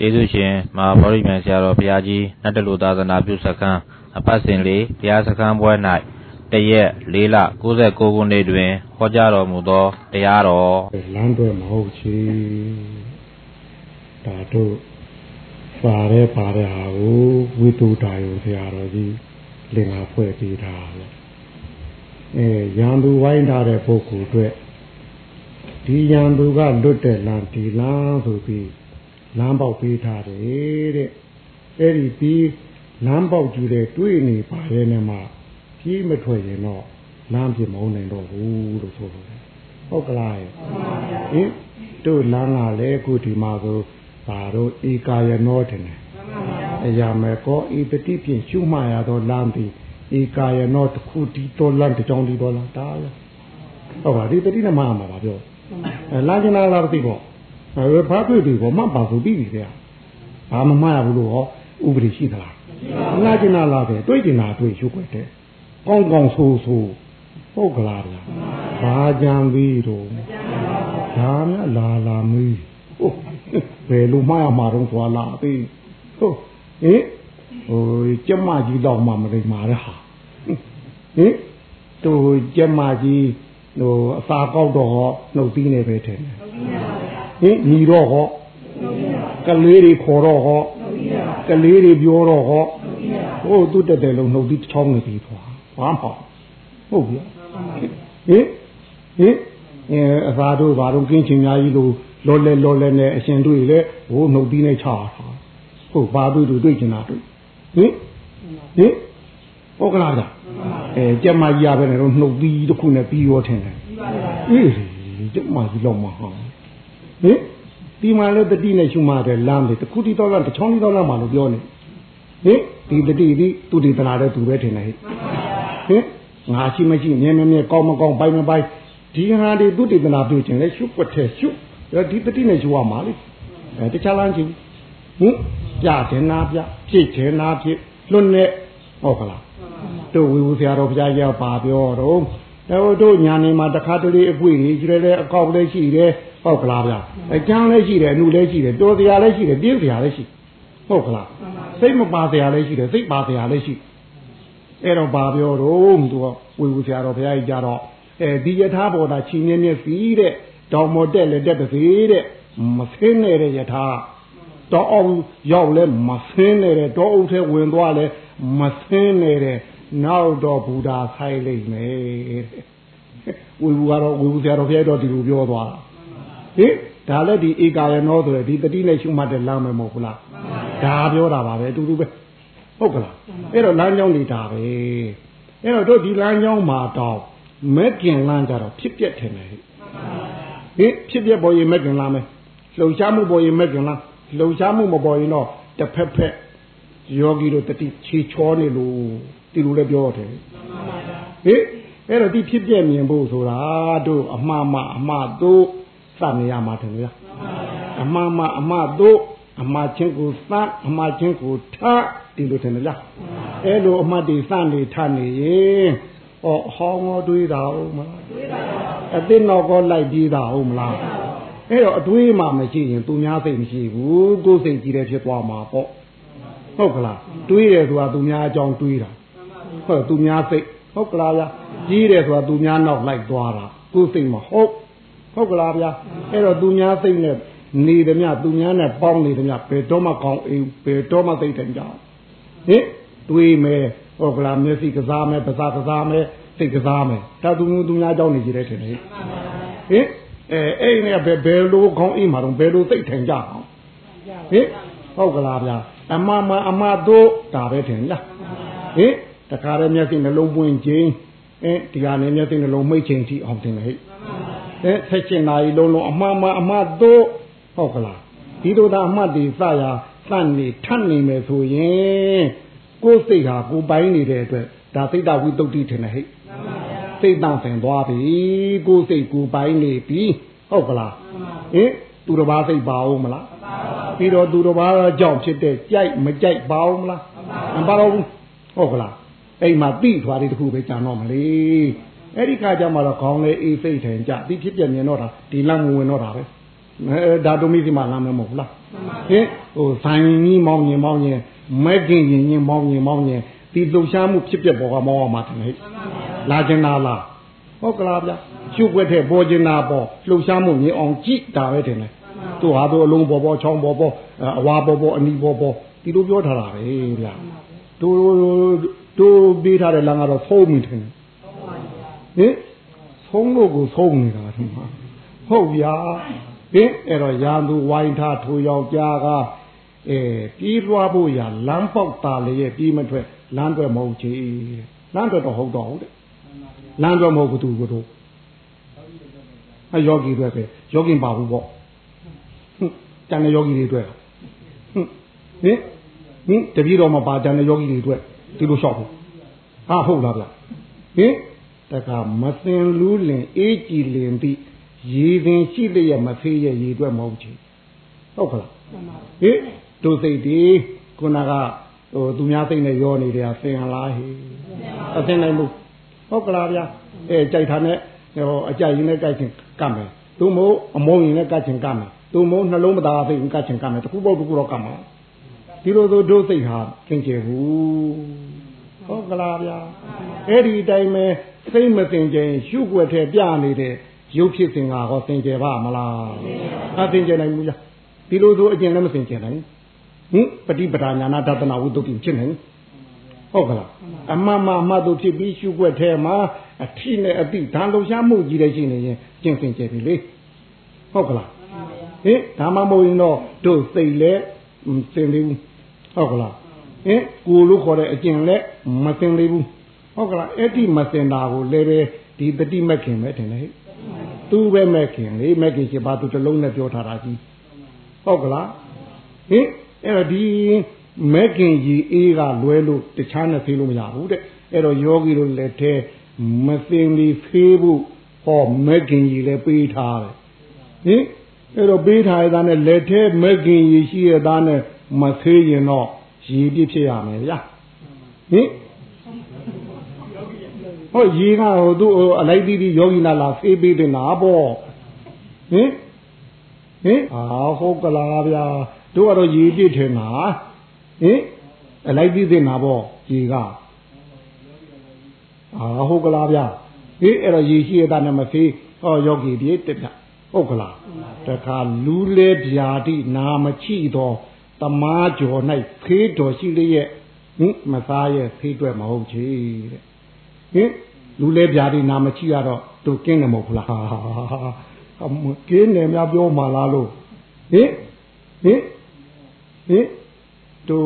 ကျေးဇူးရှင်မဟာဗောဓိမြိုင်ဆရာတော်ဘုရားကြီးနတ်တလူသာသနာပြုစခန်းအပတ်စဉ်လေးဘုရားစခန်းပွဲ၌တရက်၄လ69ခုနှစ်တွင်ဟောကြားတော်မူသောတရားတော်လမ်းတွေမဟုတ်ချေဒါတို့ပါရဲပါရဲဟာကိုဝိတုတာယုဆရာတော်ကြီးလင်္ကာဖွဲ့ပေးတာလေအဲရန်သူဝိုင်းထားတဲ့ပုဂ္ဂိုလ်အတွက်ဒီရန်သူကလွတ်တဲ့လမ်းဒီလမ်းဆိုပြီး လမ်းပေါက်ပေးထားတယ်တဲ့အဲ့ဒီပြီးလမ်းပေါက်ကြည့်တဲ့တွေ့နေပါရဲ့နဲ့မှကြီးမထွက်ရင်တော့လမ်းပြမုန်းနိုင်တော့ဘူးလို့ဆိုလို့ဟုတ်ကလားဟင်တို့လမ်းကလည်းအခုဒီမှာဆိုဘာတို့ဧကာယနောတယ်အရာမဲ့ကောဤပတိဖြင့်ရှုမှရသောလမ်းပြီးဧကာယနောတစ်ခုဒီတော်လမ်းတစ်ကြောင်းဒီတော်လမ်းဒါရဟုတ်ပါဒီပတိနဲ့မှမှာပါပြောအဲလာကျင်လာလားသိပေါ့ အဲဘာတွေ့ပြီပေါ့မှတ်ပါဆိုပြီးပြီဗျာဘာမှမမှားဘူးလို့ဟောဥပဒေရှိသလားလာကျင်လာလားပဲတွေ့ကျင်လာတွေ့ရှုွက်တယ်ကောင်းကောင်းဆိုးဆိုးဟုတ်ကလားဗျာဘာကြံပြီးတော့ဒါများလာလာမီးဟုတ်ဘယ်လိုမှရမှာတော့သွားလာသေးဟုတ်ဟင်ဟိုကျမကြီးတော့မှမလိမ္မာတဲ့ဟာဟင်သူကျမကြီးဟိုအစာကောက်တော့ဟောနှုတ်သီးနေပဲထင်တယ် ဟင်ညီတော့ဟောကလေးတွေခေါ်တော့ဟောကလေးတွေပြောတော့ဟောဟိုသူတက်တယ်လို့နှုတ်သီးချောင်းနေပြီသွားဘာမှဟုတ်ပြီဟင်ဟင်အဲအသာတို့ဘာတော့ကင်းချင်များကြီးလို့လောလဲလောလဲနဲ့အရှင်တွေ့လေဟိုနှုတ်သီးနဲ့ချတာဟုတ်ဘာတွေ့တွေ့တွေ့ချင်တာတွေ့ဟင်ဟင်ဟုတ်ကလားဗျအဲကြက်မကြီးရပဲနဲ့တော့နှုတ်သီးတစ်ခုနဲ့ပြီးရောထင်တယ်အေးကြက်မကြီးလောက်မှာဟာ ဟင်ဒီမှာလည်းတတိနဲ့ရှုမှတယ်လမ်းတယ်တခုတီတော့လမ်းတစ်ချောင်းတီတော့လမ်းမှာလို့ပြောနေဟင်ဒီတတိဒီသူဒီတနာတဲ့သူပဲထင်တယ်ဟဲ့ဟင်ငါရှိမရှိမြဲမြဲမြဲကောင်းမကောင်းပိုင်မပိုင်ဒီဟာဒီသူတေသနာပြုခြင်းလေရှုွက်ထဲရှုဒီတတိနဲ့ရှုရမှာလေအဲတခြားလမ်းချင်းဟင်ပြခြင်းနာပြဖြည့်ခြင်းနာဖြည့်လွတ်နဲ့ဟုတ်ကလားတို့ဝီဝူဆရာတော်ဘုရားကြီးပါပြောတော့တော့တို့ညာနေမှာတခါတလေအပွေကြီးကျတယ်အကောက်လည်းရှိတယ် ဟုတ်ကလားဗျအကျန်းလည်းရှိတယ်အနုလည်းရှိတယ်တော်စရာလည်းရှိတယ်ပြင်းစရာလည်းရှိဟုတ်ကလားစိတ်မပါစရာလည်းရှိတယ်စိတ်ပါစရာလည်းရှိအဲ့တော့ဘာပြောတော့သူကဝီဝူဆရာတော်ဘုရားကြီးကြတော့အဲဒီယထာဘောတာချင်းမြင်းမြက်စီတဲ့တောင်မော်တက်လက်တက်ပါစေတဲ့မဆင်းနေတဲ့ယထာတောအောင်ရောက်လဲမဆင်းနေတဲ့တောအုပ်ထဲဝင်သွားလဲမဆင်းနေတဲ့နောက်တော့ဘုရားဆိုင်လိမ့်မယ်ဝီဘူးကတော့ဝီဘူးဆရာတော်ဖျက်တော့ဒီလိုပြောသွားတာ ဟင်ဒါလည်းဒီဧကာယနောဆိုရယ်ဒီတတိနဲ့ရှုမှတ်တဲ့လမ်းမယ်မဟုတ်ဘူးလားဒါပြောတာပါပဲအတူတူပဲဟုတ်ကလားအဲ့တော့လမ်းကြောင်းနေတာပဲအဲ့တော့တို့ဒီလမ်းကြောင်းမှာတော့မက်ကင်လမ်းကြတော့ဖြစ်ပြက်ထင်တယ်ဟင်ဖြစ်ပြက်ပေါ်ရင်မက်ကင်လမ်းမယ်လှုပ်ရှားမှုပေါ်ရင်မက်ကင်လမ်းလှုပ်ရှားမှုမပေါ်ရင်တော့တစ်ဖက်ဖက်ယောဂီတို့တတိခြေချောနေလို့ဒီလိုလည်းပြောတယ်ဟင်အဲ့တော့ဒီဖြစ်ပြမြင်ဖို့ဆိုတာတို့အမှားမှအမှားတို့ စနေရမှာတယ်လားအမှားမှအမှားတို့အမှားချင်းကိုစအမှားချင်းကိုထဒီလိုတယ်လားအဲ့လိုအမှားတွေစနေထနေရင်ဟောဟောင်းောတွေးတာဟုတ်မလားတွေးပါပါအသိတော့ကောလိုက်ပြီးတာဟုတ်မလားအဲ့တော့အတွေးမှမရှိရင်သူများစိတ်မရှိဘူးကိုယ်စိတ်ကြီးတယ်ဖြစ်သွားမှာပေါ့ဟုတ်ကလားတွေးတယ်ဆိုတာသူများအကြောင်းတွေးတာဟုတ်သူများစိတ်ဟုတ်ကလားဗျာကြီးတယ်ဆိုတာသူများနောက်လိုက်သွားတာကိုယ်စိတ်မဟုတ် ဟုတ်ကလားဗျာအဲ့တော့သူများစိတ်နဲ့နေတယ်မြသူများနဲ့ပေါင်းနေတယ်မြဘယ်တော့မှကောင်းအိမ်ဘယ်တော့မှသိတယ်ကြဟင်တွေးမယ်ဟုတ်ကလားမျက်စိကစားမယ်ပါးစပ်ကစားမယ်စိတ်ကစားမယ်ဒါသူမျိုးသူများကြောင်းနေကြတယ်ထင်တယ်ဟင်အဲအဲ့နဲ့ဘယ်ဘယ်လိုကောင်းအိမ်မှာတော့ဘယ်လိုသိထိုင်ကြအောင်ဟင်ဟုတ်ကလားဗျာအမမအမတို့ဒါပဲထင်လားဟင်တခါတည်းမျက်စိနှလုံးပွင့်ခြင်းအဲဒီဟာနဲ့မျက်စိနှလုံးမိတ်ခြင်းထိအောင်တင်တယ်ဟဲ့ အဲဆက်ချင်နာရီလုံးလုံးအမှားမှားအမှားတို့ဟုတ်ကလားဒီလိုသာအမှတ်တွေစရာစနေထပ်နေမယ်ဆိုရင်ကိုယ်စိတ်ဟာကိုပိုင်နေတဲ့အတွက်ဒါစိတ်တဝိတုဒ္ဓိထင်တယ်ဟဲ့စိတ်တန့်ဆင်သွားပြီကိုယ်စိတ်ကိုပိုင်နေပြီဟုတ်ကလားဟင်သူတစ်ပါးစိတ်ပါအောင်မလားပြီးတော့သူတစ်ပါးကြောင့်ဖြစ်တဲ့ကြိုက်မကြိုက်ပါအောင်မလားမပါတော့ဘူးဟုတ်ကလားအိမ်မှာတိထွားလေးတခုပဲကြာတော့မလေး အဲ့ဒီခါကျမှတော့ခေါင်းလေးအေးစိတ်ထိုင်ကြဒီဖြစ်ပြမြင်တော့တာဒီလမ်းဝင်တော့တာပဲဟအဲဒါတို့မိစီမလာမယ်မဟုတ်လားဟင်ဟိုဆိုင်ကြီးမောင်းရင်မောင်းရင်မဲကင်ရင်ရင်မောင်းရင်မောင်းရင်ဒီလှုပ်ရှားမှုဖြစ်ပြပေါ်ကမောင်းအောင်မှာတယ်ဟဲ့လာကျင်တာလားဟုတ်ကလားဗျာရှုပ်ွက်တဲ့ပေါ်ကျင်တာပေါ်လှုပ်ရှားမှုမြင်အောင်ကြည့်တာပဲတယ်လေသူဟာသူအလုံးပေါ်ပေါ်ချောင်းပေါ်ပေါ်အဝါပေါ်ပေါ်အနီပေါ်ပေါ်ဒီလိုပြောထားတာပဲဗျာတို့တို့ပေးထားတဲ့လမ်းကတော့ဖုံးမိတယ် ဟင်ဖုံးလို့ကိုဖုံးနေတာဒီမှာဟုတ်ဗျာဟင်အဲ့တော့ရာသူဝိုင်းထားထိုးယောက်ျားကအဲပြေးလွှားဖို့ရလမ်းပေါက်တာလေရဲ့ပြေးမထွက်လမ်းတွက်မဟုတ်ချေလမ်းတွက်တော့ဟုတ်တော့ဟုတ်တယ်လမ်းတွက်မဟုတ်ဘူးသူကတော့အဲယောဂီတွေပဲယောဂင်ပါဘူးပေါ့ဟင်တန်တဲ့ယောဂီတွေတွေ့ဟင်ဟင်တပည့်တော်မှာပါတန်တဲ့ယောဂီတွေတွေ့ဒီလိုလျှောက်ဘူးဟာဟုတ်လားဗျဟင် တခါမစင်လူးလင်အေးကြည်လင်ပြီးရေပင်ရှိလျက်မဖေးရဲ့ရေတွက်မဟုတ်ချေဟုတ်ကလားဟင်တို့စိတ်ဒီခုနကဟိုသူများစိတ်နဲ့ရောနေတယ်ဆင်ဟလားဟေအဆင်နိုင်ဘူးဟုတ်ကလားဗျာအဲကြိုက်တာနဲ့ဟိုအကြိုက်ရင်းနဲ့ကြိုက်ချင်ကတ်မယ်သူမို့အမုန်းရင်နဲ့ကတ်ချင်ကတ်မယ်သူမို့နှလုံးမသားစိတ်ကတ်ချင်ကတ်မယ်တခုပေါ့တခုတော့ကတ်မှာဒီလိုဆိုတို့စိတ်ဟာသင်ကျေဘူးဟုတ်ကလားဗျာအဲ့ဒီတိုင်းပဲ စိတ်မသင်ကြင်ရှုွက်ထဲပြနေတဲ့ရုပ်ဖြစ်စဉ်ကဟောသင်ကြပါမလားအသင်ကြနိုင်ဘူးလားဒီလိုဆိုအကျင့်လည်းမသင်ကြနိုင်ဟင်ပฏิပဒါညာနာတဒနာဝိတုတ်ဖြစ်နိုင်ဟုတ်ကလားအမှန်မှမှတ်တို့ဖြစ်ပြီးရှုွက်ထဲမှာအထီနဲ့အတိဓာလုံရှားမှုကြီးတဲ့ရှိနေရင်ကျင့်သင်ကြပြီလေဟုတ်ကလားဟင်ဒါမှမဟုတ်ရင်တော့တို့စိတ်လဲသင်သေးဘူးဟုတ်ကလားဟင်ကိုလို့ခေါ်တဲ့အကျင့်လဲမသင်သေးဘူး ဟုတ်ကလားအဲ့ဒီမသင်တာကိုလည်းပဲဒီတတိမခင်ပဲထင်တယ်ဟဲ့သူပဲမဲ့ခင်လေမဲ့ခင်ရှိပါသူတလုံးနဲ့ပြောထားတာကြီးဟုတ်ကလားဟင်အဲ့တော့ဒီမဲ့ခင်ကြီးအေးကလွဲလို့တခြားနဲ့ဖေးလို့မရဘူးတဲ့အဲ့တော့ယောဂီတို့လက်ထဲမသိမီဖေးဖို့ဟောမဲ့ခင်ကြီးလည်းပေးထားတယ်ဟင်အဲ့တော့ပေးထားရတဲ့နဲ့လက်ထဲမဲ့ခင်ကြီးရှိရတဲ့နဲ့မသေးရင်တော့ရည်ပြည့်ဖြစ်ရမယ်ဗျာဟင် ဟောရေကဟိုသူ့အလိုက်တီးတီးယောဂီနာလာဖေးပေးတင်တာပေါ့ဟင်ဟင်အာဟုတ်ကလားဗျာတို့ကတော့ရေပြည့်ထင်တာဟင်အလိုက်တီးတင်တာပေါ့ရေကအာဟုတ်ကလားဗျာဟင်အဲ့တော့ရေရှိရတာနဲ့မဖေးဟောယောဂီပြေတက်ပြဟုတ်ကလားတခါလူလဲဗျာတိနာမချိတော့တမားကျော်၌ဖေးတော်ရှိလျက်ဟင်မသားရဲ့ဖေးတွက်မဟုတ်ချေတဲ့ ဟင်လူလဲပြားဒီနာမချိရတော့သူကင်းတယ်မဟုတ်ဘူးလားအမကင်းတယ်များပြောမှလားလို့ဟင်ဟင်ဟင်သူ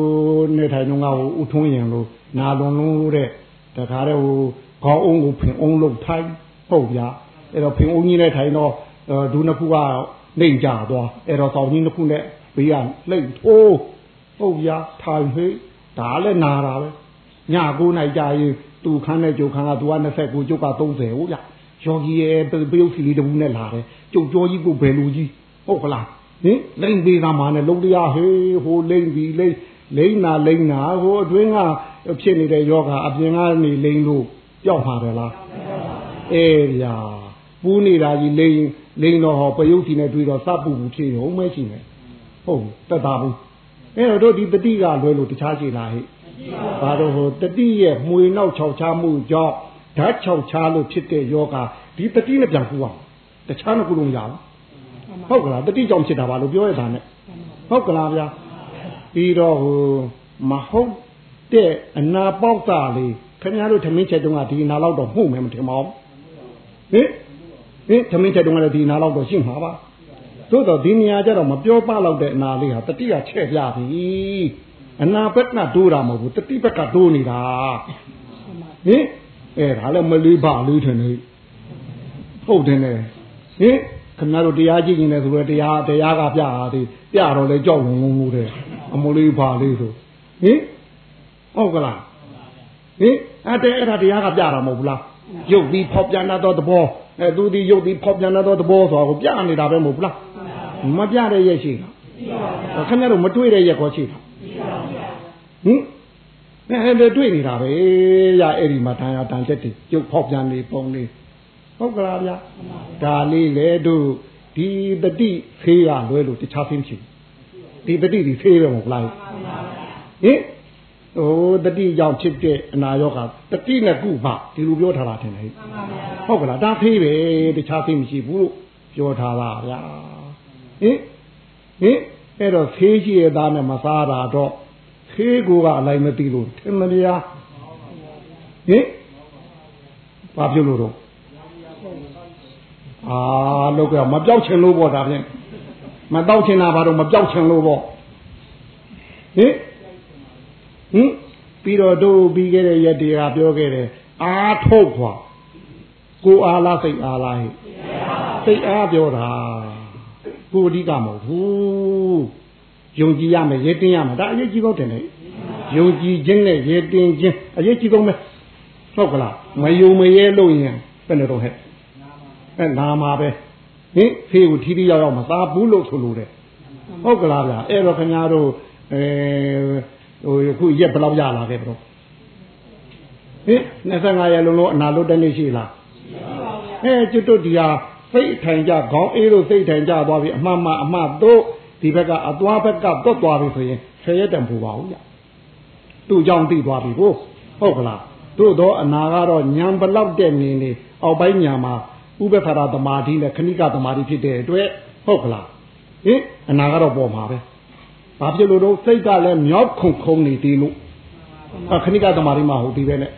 နေထိုင်တော့ငါ့ကိုဥထုံးရင်လို့နာလွန်လုံးလို့တဲ့တခါတည်းဟိုခေါင်းအုံးကိုဖင်အုံးလို့ထိုင်ဟုတ်ဗျာအဲ့တော့ဖင်အုံးကြီးနဲ့ထိုင်တော့ဒူနှစ်ခုကနှိမ်ကြသွားအဲ့တော့တောင်ကြီးနှစ်ခုနဲ့ဘေးကလှိတ်ထိုးဟုတ်ဗျာထိုင်ဟေးဒါလည်းနာတာပဲ ညကိုနိုင်ကြရင်သူခန်းနဲ့ကျုပ်ခန်းကသူက29ကျုပ်က30ဟုတ်ဗျယောဂီရဲ့ပယုတ်စီလေးတဘူးနဲ့လာတယ်ကျုပ်ကြောကြီးကိုဘယ်လူကြီးဟုတ်ကလားဟင်လိမ့်ပေးတာမှနဲ့လုံးတရားဟေးဟိုလိမ့်ပြီလိမ့်လိမ့်နာလိမ့်နာဟိုအတွင်းကဖြစ်နေတဲ့ယောဂအပြင်ကနေလိမ့်လို့ကြောက်မှာတယ်လားအေးဗျာပူးနေတာကြီးလိမ့်လိမ့်တော့ဟောပယုတ်စီနဲ့တွေ့တော့စပူဘူးဖြေတော့မရှိနဲ့ဟုတ်တက်တာဘူးအဲ့တော့တို့ဒီတတိကလွဲလို့တခြားရှိလားဟဲ့ ဘာလို့ဟိုတတိရဲ့မှွေနောက်ခြောက်ချမှုကြောင့်ဓာတ်ခြောက်ချလို့ဖြစ်တဲ့ယောဂဒီတတိနဲ့ပြန်ကူအောင်တခြားမကူလို့မရဘူးဟုတ်ကလားတတိကြောင့်ဖြစ်တာပါလို့ပြောရတာနဲ့ဟုတ်ကလားဗျာပြီးတော့ဟိုမဟုတ်တဲ့အနာပေါက်တာလေးခင်ဗျားတို့ထမင်းချက်တုန်းကဒီအနာလောက်တော့မှုမယ်မထင်ပါဘူးဟင်ဟင်ထမင်းချက်တုန်းကလည်းဒီအနာလောက်တော့ရှင်းမှာပါသို့တော့ဒီနေရာကျတော့မပြောပလောက်တဲ့အနာလေးဟာတတိယချဲ့ပြပြီ အနာဘက်ကတိုးတာမဟုတ်ဘူးတတိဘက်ကတိုးနေတာဟင်အဲဒါလည်းမလေးပါလေးထင်နေဟုတ်တယ်နဲ့ဟင်ခင်ဗျားတို့တရားကြည့်နေတယ်ဆိုတော့တရားတရားကပြတာဒီပြတော့လေကြောက်လုံးလုံးလို့တဲ့အမလေးပါလေးဆိုဟင်ဟုတ်ကလားဟင်အဲ့တဲ့အဲ့ဒါတရားကပြတာမဟုတ်ဘူးလားရုပ်ပြီးဖောက်ပြန်တော့သဘောအဲသူဒီရုပ်ပြီးဖောက်ပြန်တော့သဘောဆိုတော့ပြနေတာပဲမဟုတ်ဘူးလားမပြတဲ့ရက်ရှိတာခင်ဗျားတို့မတွေ့တဲ့ရက်ခေါ်ရှိတာ ဟင်အဲ့ဒါတွေ့နေတာပဲရအဲ့ဒီမှာတန်ရတန်ချက်တွေရုပ်ဖောက်ပြန်နေပုံလေးဟုတ်ကလားဗျာဒါလေးလေတို့ဒီတတိဖေးရလွဲလို့တခြားဖေးမရှိဘူးဒီတတိဒီဖေးပဲမဟုတ်လားဟင်ဟိုတတိကြောင့်ဖြစ်တဲ့အနာရောဂါတတိနဲ့ကုမှဒီလိုပြောထားတာထင်တယ်ဟုတ်ကလားဒါဖေးပဲတခြားဖေးမရှိဘူးလို့ပြောထားတာဗျာဟင်ဟင်အဲ့တော့ဖေးရှိရသားနဲ့မစားတာတော့ ဖေးကိုကအလိုက်မသိလို့ထင်မလားဟင်ဘာပြောလို့တော့အာလောက်ကမပြောက်ချင်လို့ပေါ့ဒါဖြင့်မတောက်ချင်တာဘာလို့မပြောက်ချင်လို့ပေါ့ဟင်ဟင်ပြီးတော့တို့ပြီးခဲ့တဲ့ရက်တွေကပြောခဲ့တယ်အာထုတ်ခွာကိုအားလားစိတ်အားလားဟဲ့စိတ်အားပြောတာကိုအဓိကမဟုတ်ဘူး ယုံကြည်ရမယ်ရဲတင်းရမယ်ဒါအရေးကြီးဆုံးတယ်လေယုံကြည်ခြင်းနဲ့ရဲတင်းခြင်းအရေးကြီးဆုံးပဲဟုတ်ကလားမယုံမရဲလို့ရင်ဘယ်နဲ့တော့ဟဲ့အဲနာမှာပဲဟင်ဖေးကိုထီးထီးရောက်ရောက်မသားဘူးလို့ဆိုလို့တယ်ဟုတ်ကလားဗျာအဲ့တော့ခင်ဗျားတို့အဲဟိုခုရက်ဘယ်လောက်ရလာခဲ့ဘရောဟင်25ရက်လုံးလုံးအနာလွတ်တဲ့နေ့ရှိလားအဲကျွတ်တို့ဒီဟာစိတ်ထိုင်ကြခေါင်းအေးလို့စိတ်ထိုင်ကြသွားပြီအမှန်မှအမှတ်တို့ ဒီဘက်ကအသွားဘက်ကတွတ်သွားပြီဆိုရင်ဆယ်ရက်တန်ပူပါဘူးညသူ့ကြောင့်သိသွားပြီကိုဟုတ်ကလားတို့တော့အနာကတော့ညံဘလောက်တဲ့နေနေအောက်ပိုင်းညာမှာဥပ္ပခါရသမာဓိနဲ့ခဏိကသမာဓိဖြစ်တဲ့အတွက်ဟုတ်ကလားဟင်အနာကတော့ပေါ်မှာပဲဘာဖြစ်လို့တော့စိတ်ကလည်းမြောက်ခုန်ခုန်နေသေးလို့ခဏိကသမာဓိမှာဟုတ်ပြီပဲနဲ့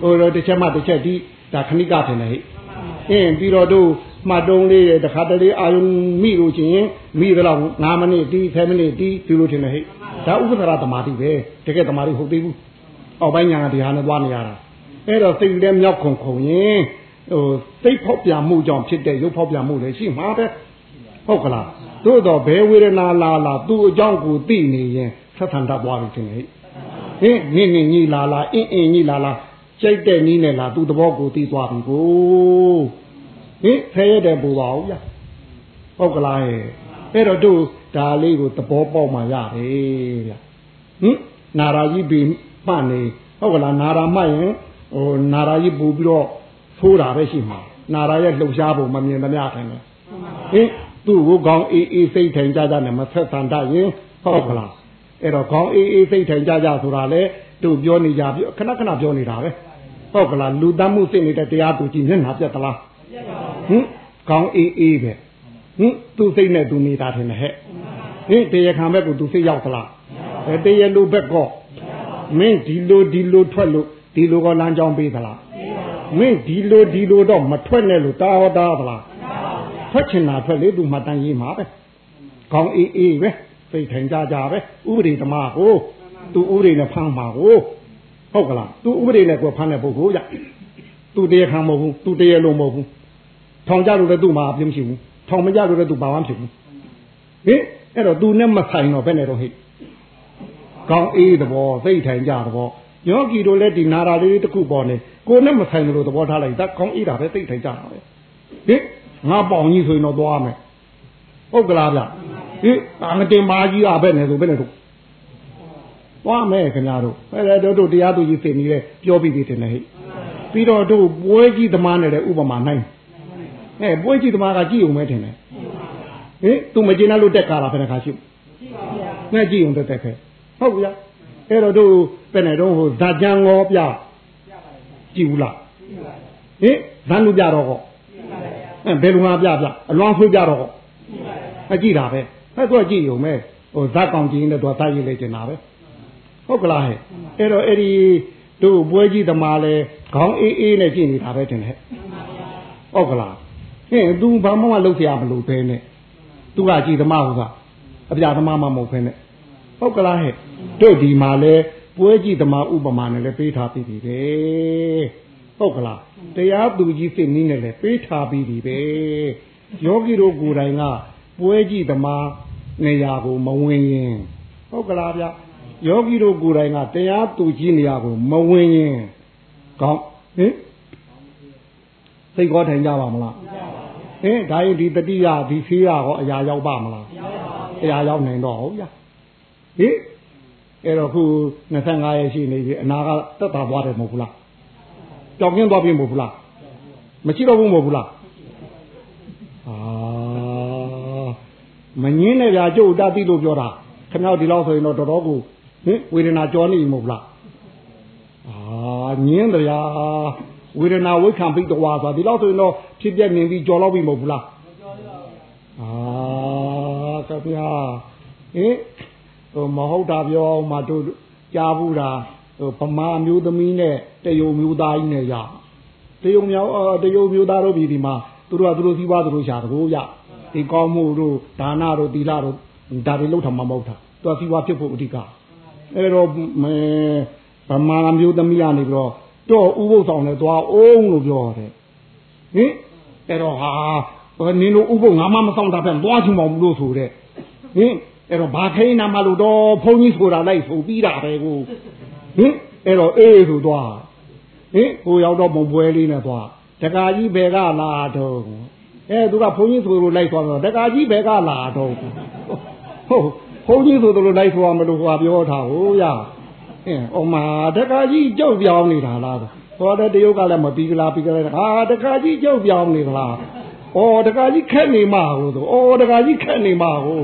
ဟိုတော့တစ်ချက်မှတစ်ချက်ဒီဒါခဏိကထင်တယ်ဟိအင်းပြီးတော့တို့ မှတ်တုံးလေးတခါတလေအာယုံမိလို့ချင်းမိတော့9မိနစ်တီး10မိနစ်တီးဒီလိုထင်တယ်ဟိဒါဥပ္ပခါရသမာဓိပဲတကယ်သမာဓိဟုတ်သေးဘူးအောက်ပိုင်းညာကဒီဟာနဲ့သွားနေရတာအဲ့တော့စိတ်လည်းမြောက်ခုန်ခုန်ရင်ဟိုစိတ်ဖောက်ပြန်မှုကြောင့်ဖြစ်တဲ့ရုပ်ဖောက်ပြန်မှုလည်းရှိမှာပဲဟုတ်ကလားသို့တော့ဘယ်ဝေဒနာလာလာသူ့အကြောင်းကိုသိနေရင်ဆက်ဆံတတ်သွားပြီထင်တယ်ဟင်နင်းနင်းကြီးလာလာအင်းအင်းကြီးလာလာကြိုက်တဲ့နည်းနဲ့လာသူ့သဘောကိုသိသွားပြီကို ဟင်ဖဲရတဲ့ပူပါဦးဗျဟုတ်ကလားအဲ့တော့တို့ဒါလေးကိုသဘောပေါက်မှရတယ်ဗျဟင်နာရာကြီးပြီးမှတ်နေဟုတ်ကလားနာရာမှတ်ရင်ဟိုနာရာကြီးပူပြီးတော့ဖိုးတာပဲရှိမှာနာရာရဲ့လှုပ်ရှားပုံမမြင်သမျှထိုင်တယ်ဟင်သူ့ကိုခေါင်းအေးအေးစိတ်ထိုင်ကြကြနဲ့မဆက်ဆံတတ်ရင်ဟုတ်ကလားအဲ့တော့ခေါင်းအေးအေးစိတ်ထိုင်ကြကြဆိုတာလေသူပြောနေကြပြီခဏခဏပြောနေတာပဲဟုတ်ကလားလူတမ်းမှုစိတ်နေတဲ့တရားသူကြည့်မျက်နှာပြတ်သလား ဟင်ခေါင်းအေးအေးပဲဟင်သူ့စိတ်နဲ့သူနေတာထင်တယ်ဟဲ့ဟင်တရားခံဘက်ကသူစိတ်ရောက်သလားအဲတရားလူဘက်ကောမင်းဒီလိုဒီလိုထွက်လို့ဒီလိုကလမ်းကြောင်းပေးသလားမင်းဒီလိုဒီလိုတော့မထွက်နဲ့လို့တာဟောတာသလားထွက်ချင်တာထွက်လေသူမှတန်ရေးမှာပဲခေါင်းအေးအေးပဲစိတ်ထိုင်ကြကြပဲဥပဒေသမားကိုသူဥပဒေနဲ့ဖမ်းမှာကိုဟုတ်ကလားသူဥပဒေနဲ့ကိုဖမ်းတဲ့ပုဂ္ဂိုလ်ကြသူတရားခံမဟုတ်ဘူးသူတရားလုံးမဟုတ်ဘူး ထောင်ကြလို့လည်းသူ့မှာအပြင်းမရှိဘူးထောင်မကြလို့လည်းသူဘာမှမဖြစ်ဘူးဟင်အဲ့တော့သူနဲ့မဆိုင်တော့ဘယ်နဲ့တော့ဟိကောင်းအေးသဘောစိတ်ထိုင်ကြသဘောယောဂီတို့လည်းဒီနာရာလေးတစ်ခုပေါ်နေကိုနဲ့မဆိုင်လို့သဘောထားလိုက်ဒါကောင်းအေးတာပဲစိတ်ထိုင်ကြတာပဲဟင်ငါပေါင်ကြီးဆိုရင်တော့သွားမယ်ဟုတ်ကလားဗျဟင်အာမတင်မာကြီးอ่ะပဲနေဆိုပဲနေတို့သွားမယ်ခင်ဗျားတို့အဲ့ဒါတို့တို့တရားသူကြီးသိနေတယ်ပြောပြီးသေးတယ်ဟဲ့ပြီးတော့တို့ပွဲကြီးသမားနဲ့လည်းဥပမာနိုင် အဲပွဲကြီးသမားကကြည့်ုံပဲထင်တယ်ဟင်သူမကျင်လို့တက်ကားတာဘယ်နှခါရှိနဲ့ကြည့်ုံတက်တက်ခဲဟုတ်ဗျာအဲ့တော့တို့ပဲနေတော့ဟိုဇာကြံငေါပြကြည့်ဘူးလားဟင်ဇန်လူပြတော့ဟောအဲဘယ်လူငါပြပြအလွန်ဆွေးပြတော့ဟောအကြည့်တာပဲဟဲ့သူကကြည့်ုံပဲဟိုဇက်ကောင်ကြီးနဲ့သူကသားရေးလိုက်ကျင်တာပဲဟုတ်ကလားဟဲ့အဲ့တော့အဲ့ဒီတို့ပွဲကြီးသမားလဲခေါင်းအေးအေးနဲ့ကြည့်နေတာပဲတင်တယ်ဟုတ်ကလား ဟင် तू ဘာမှမလုပ်ဖျားမလို့ပဲနဲ့ तू ကကြည်သမားဟုတ်ကအပြာသမားမှမဟုတ်ဖ ೇನೆ ဟုတ်ကလားဟဲ့တို့ဒီမှာလဲပွဲကြည်သမားဥပမာနဲ့လဲပေးထားပြီးပြီပဲဟုတ်ကလားတရားသူကြီးစိတ်နည်းနဲ့လဲပေးထားပြီးပြီပဲယောဂီတို့ကိုယ်တိုင်ကပွဲကြည်သမားနေရာကိုမဝင်ရင်ဟုတ်ကလားဗျယောဂီတို့ကိုယ်တိုင်ကတရားသူကြီးနေရာကိုမဝင်ရင်ကောင်းဟင် စိတ်ကောထိုင်ကြပါမလားဟင်ဒါရင်ဒီတတိယဒီဖေးရဟောအရာရောက်ပါမလားအရာရောက်နိုင်တော့ဟုတ်ဗျာဟင်အဲ့တော့ခု25ရက်ရှိနေပြီအနာကတက်တာသွားတယ်မဟုတ်ဘူးလားကြောင်ကင်းသွားပြီမဟုတ်ဘူးလားမရှိတော့ဘူးမဟုတ်ဘူးလားအာမငင်းနဲ့ဗျာကျုပ်တတ်သိလို့ပြောတာခင်ဗျားဒီလောက်ဆိုရင်တော့တော်တော်ကိုဟင်ဝေဒနာကြောနေမဟုတ်လားအာငင်းတရား ဝေဒနာဝိခံပိတဝါဆိုဒီလောက်ဆိုရင်တော့ဖြစ်ပြနေပြီးကြော်တော့ပြီမဟုတ်ဘူးလားအာကဗျာဟင်ဟိုမဟုတ်တာပြောမှတို့ကြားဘူးတာဟိုဗမာမျိုးသမီးနဲ့တယုံမျိုးသားကြီးနဲ့ရတယုံမျိုးတယုံမျိုးသားတို့ပြည်ဒီမှာသူတို့ကသူတို့စီးပွားသူတို့ရှာတကူရဒီကောင်းမှုတို့ဒါနတို့သီလတို့ဒါတွေလောက်ထမှာမဟုတ်တာသူကစီးပွားဖြစ်ဖို့အဓိကအဲ့တော့မဲဗမာမျိုးသမီးကနေပြီးတော့ တော့ဥပုသ်ဆောင်နဲ့သွားအောင်လို့ပြောတယ်ဟင်အဲ့တော့ဟာနင်းတို့ဥပုသ်ငါမှမဆောင်တာပဲသွားချင်ပါဘူးလို့ဆိုတဲ့ဟင်အဲ့တော့ဘာခိန်းနာမလို့တော့ဘုန်းကြီးဆိုတာလိုက်ဆိုပြီးတာပဲကိုဟင်အဲ့တော့အေးဆိုသွားဟင်ဟိုရောက်တော့မုံပွဲလေးနဲ့သွားတကာကြီးဘယ်ကလာတော့အဲသူကဘုန်းကြီးဆိုလို့လိုက်သွားတော့တကာကြီးဘယ်ကလာတော့ဟုတ်ဘုန်းကြီးဆိုလို့လိုက်သွားမလို့ဟိုပြောထားဟိုရ အင်းအမတကာကြီးကြောက်ပြောင်းနေတာလားဟောတဲ့တရုတ်ကလည်းမပြီးကလားပြီးကလားဟာတကာကြီးကြောက်ပြောင်းနေသလားဩတကာကြီးခက်နေမှာဟိုဆိုဩတကာကြီးခက်နေမှာဟို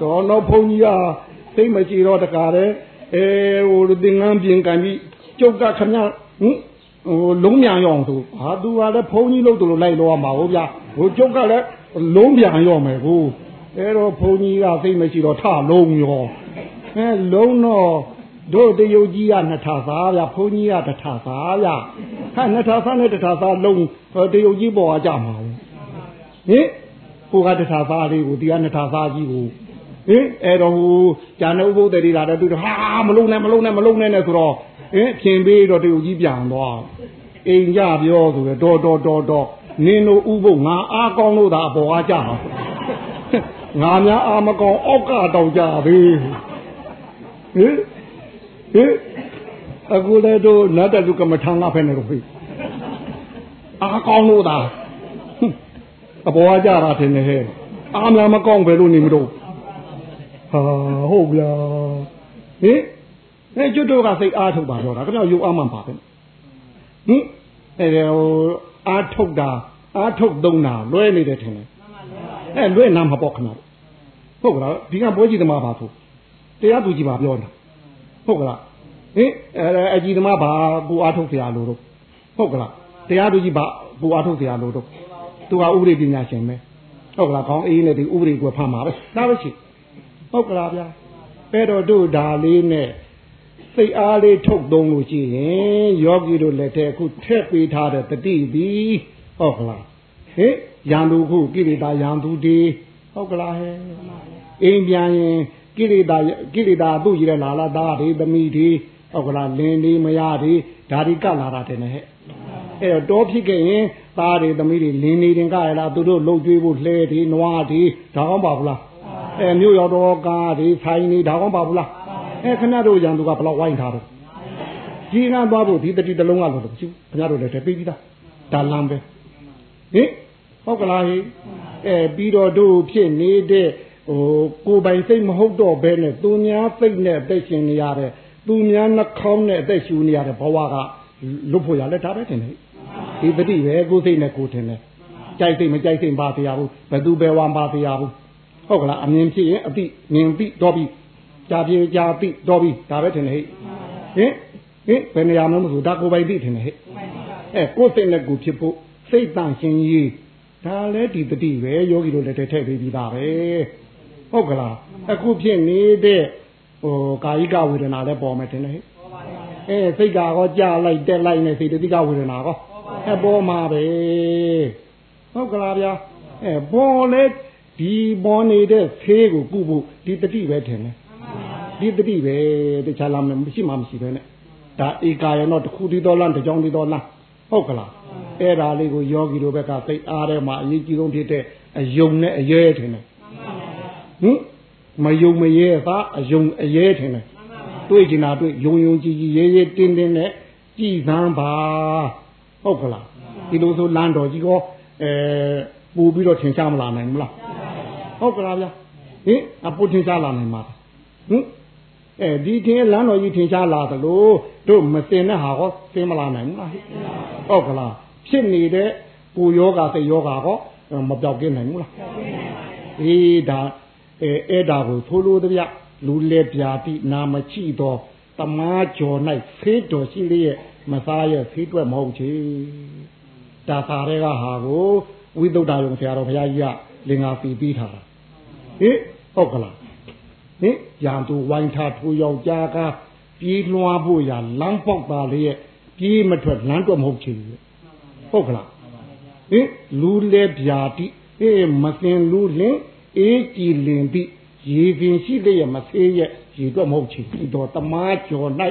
တော့တော့ဘုန်းကြီးကသိမကြည့်တော့တကာတဲ့အဲဟိုသင်္ကန်းပြင်ကန်ပြီးကျုပ်ကခမဟင်ဟိုလုံးမြန်ရောအောင်ဆိုဟာသူကလည်းဘုန်းကြီးလို့သူလိုလိုက်တော့မှာဟုတ်ဗျာဟိုကျုပ်ကလည်းလုံးပြန်ရောမယ်ကိုအဲတော့ဘုန်းကြီးကသိမရှိတော့ထလုံးရောအဲလုံးတော့ တို့တယုတ်ကြီးကနှစ်ထာသားဗျဘုန်းကြီးကတစ်ထာသားဗျဟာနှစ်ထာသားနဲ့တစ်ထာသားလုံးတယုတ်ကြီးပေါ်ကြမှာဟင်ကိုကတစ်ထာသားလေးကိုဒီကနှစ်ထာသားကြီးကိုဟင်အဲ့တော့ဟိုဂျာနုဘုဒ္ဓတိလာတဲ့သူဟာမလုံးနဲ့မလုံးနဲ့မလုံးနဲ့နဲ့ဆိုတော့ဟင်ဖြင်ပေးတော့တရုတ်ကြီးပြန်သွားအိမ်ကြပြောဆိုရတော်တော်တော်တော်နင်းတို့ဥပုပ်ငါအားကောင်းလို့သာအပေါ်အားကြအောင်ငါများအာမကောင်းအောက်ကတော့ကြပြီဟင် ဟင်အခုလည်းတို့နတ်တလူကမထမ်းငါဖက်နေတော့ပြီအားကောင်းလို့သာအပေါ်အားကြတာထင်တယ်ဟဲ့အားများမကောင်းပဲလို့နေမလို့ဟာဟုတ်ဗျာဟင်အဲကျွတ်တို့ကစိတ်အားထုတ်ပါတော့တာခင်ဗျရုပ်အားမှန်ပါပဲဟင်အဲဟိုအားထုတ်တာအားထုတ်သုံးတာလွဲနေတယ်ထင်တယ်အဲလွဲနာမပေါ့ခင်ဗျဟုတ်ကလားဒီကပွဲကြီးသမားပါဆိုတရားသူကြီးပါပြောတာ ဟုတ်ကလားဟင်အကြီးသမားဘာကိုအားထုတ်ကြရလို့တော့ဟုတ်ကလားတရားသူကြီးဘာကိုအားထုတ်ကြရလို့တော့သူကဥပဒေပညာရှင်ပဲဟုတ်ကလားခေါင်းအေးနဲ့ဒီဥပဒေကိုဖတ်မှာပဲဒါပဲရှိဟုတ်ကလားဗျာပဲတော့တို့ဒါလေးနဲ့စိတ်အားလေးထုတ်သုံးလို့ရှိရင်ယောဂီတို့လက်ထဲအခုထည့်ပေးထားတဲ့တတိသည်ဟုတ်ကလားဟင်ရန်သူခုကိလေသာရန်သူတွေဟုတ်ကလားဟဲ့အိမ်ပြန်ရင် ကိလေသာကိလေသာသူ့ကြီးတဲ့လာလာသားတွေသမီးတွေဟုတ်ကလားလင်းလေးမရတွေဒါတွေကလာတာတယ်နဲ့ဟဲ့အဲ့တော့တောဖြစ်ခဲ့ရင်သားတွေသမီးတွေလင်းနေတင်ကရလားသူတို့လှုပ်ကြွေးဖို့လှဲတွေနွားတွေဒါကောင်းပါဘူးလားအဲမြို့ရောက်တော့ကားတွေဆိုင်နေဒါကောင်းပါဘူးလားအဲခဏတို့ရန်သူကဘလောက်ဝိုင်းထားတော့ကြီးကသွားဖို့ဒီတတိတလုံးကလို့မရှိဘူးခင်ဗျားတို့လည်းတပေးပြီးသားဒါလမ်းပဲဟင်ဟုတ်ကလားဟိအဲပြီးတော့တို့ဖြစ်နေတဲ့ ဟိုကိုပိုင်စိတ်မဟုတ်တော့ဘဲနဲ့သူများစိတ်နဲ့အသက်ရှင်နေရတဲ့သူများနှာခေါင်းနဲ့အသက်ရှူနေရတဲ့ဘဝကလွတ်ဖို့ရလဲဒါပဲတင်တယ်ဒီတတိပဲကိုယ်စိတ်နဲ့ကိုယ်ထင်တယ်ကြိုက်စိတ်မကြိုက်စိတ်ပါတရားဘူးဘယ်သူပဲဝမ်းပါတရားဘူးဟုတ်ကလားအမြင်ဖြစ်ရင်အတိမြင်ပြီးတော့ပြီးကြာပြေကြာပြီးတော့ပြီးဒါပဲထင်တယ်ဟဲ့ဟင်ဟင်ဘယ်နေရာမှမဆိုဒါကိုပိုင်ပြီးထင်တယ်ဟဲ့အဲကိုယ်စိတ်နဲ့ကိုယ်ဖြစ်ဖို့စိတ်တန့်ရှင်ကြီးဒါလည်းဒီတတိပဲယောဂီတို့လည်းထည့်ပေးပြီးသားပဲ ဟုတ်ကလားအခုဖြစ်နေတဲ့ဟိုကာယကဝေဒနာလည်းပေါ်မယ်ထင်တယ်ဟဲ့အဲစိတ်ကောကြာလိုက်တက်လိုက်နေစိတ်တတိကဝေဒနာကောအဲပေါ်မှာပဲဟုတ်ကလားဗျာအဲပေါ်လေဒီပေါ်နေတဲ့ဖေးကိုကုဖို့ဒီတတိပဲထင်တယ်ဒီတတိပဲတခြားလာမရှိမှမရှိပဲနဲ့ဒါဧကာယတော့တစ်ခုတည်းတော်လမ်းတစ်ကြောင်းတည်းတော်လမ်းဟုတ်ကလားအဲ့ဒါလေးကိုယောဂီတို့ဘက်ကစိတ်အားထဲမှာအရေးကြီးဆုံးဖြစ်တဲ့အယုံနဲ့အရဲထင်တယ် ဟင်မယုံမရဲသာအယုံအရဲထင်တယ်တွေ့ကျင်တာတွေ့ယုံယုံကြည်ကြည်ရဲရဲတင်းတင်းနဲ့ကြည်သမ်းပါဟုတ်ကလားဒီလိုဆိုလမ်းတော်ကြီးကောအဲပူပြီးတော့ထင်ရှားမလာနိုင်ဘူးလားဟုတ်ကလားဗျာဟင်အပူထင်ရှားလာနိုင်မှာဟင်အဲဒီထင်းလမ်းတော်ကြီးထင်ရှားလာသလိုတို့မစင်တဲ့ဟာကောစင်မလာနိုင်ဘူးလားဟုတ်ကလားဖြစ်နေတဲ့ကိုယောဂစိတ်ယောဂကောမပြောက်ကင်းနိုင်ဘူးလားအေးဒါ အဲအဲ့ဒါကိုသိုးလို့တပြလူလေပြာတိနာမချိတော့တမားကျော်၌ဖေးတော်ရှိလျက်မစားရဲ့ဖေးတွက်မဟုတ်ချေဒါသာတွေကဟာကိုဝိသုဒ္ဓယုံဆရာတော်ဘုရားကြီးကလင်္ကာပီပြီးထားတာဟင်ဟုတ်ကလားဟင်ရန်သူဝိုင်းထားထိုးယောက်ျားကပြေးလွှားဖို့ရလမ်းပေါက်ပါလေရဲ့ပြေးမထွက်လမ်းတွက်မဟုတ်ချေဟုတ်ကလားဟင်လူလေဗျာတိအေးမစင်လူလင် အေးကြည်လင်ပြီးရေပင်ရှိလျက်မသေးရဲ့ရေတွက်မဟုတ်ချေဒီတော့တမားကျော်၌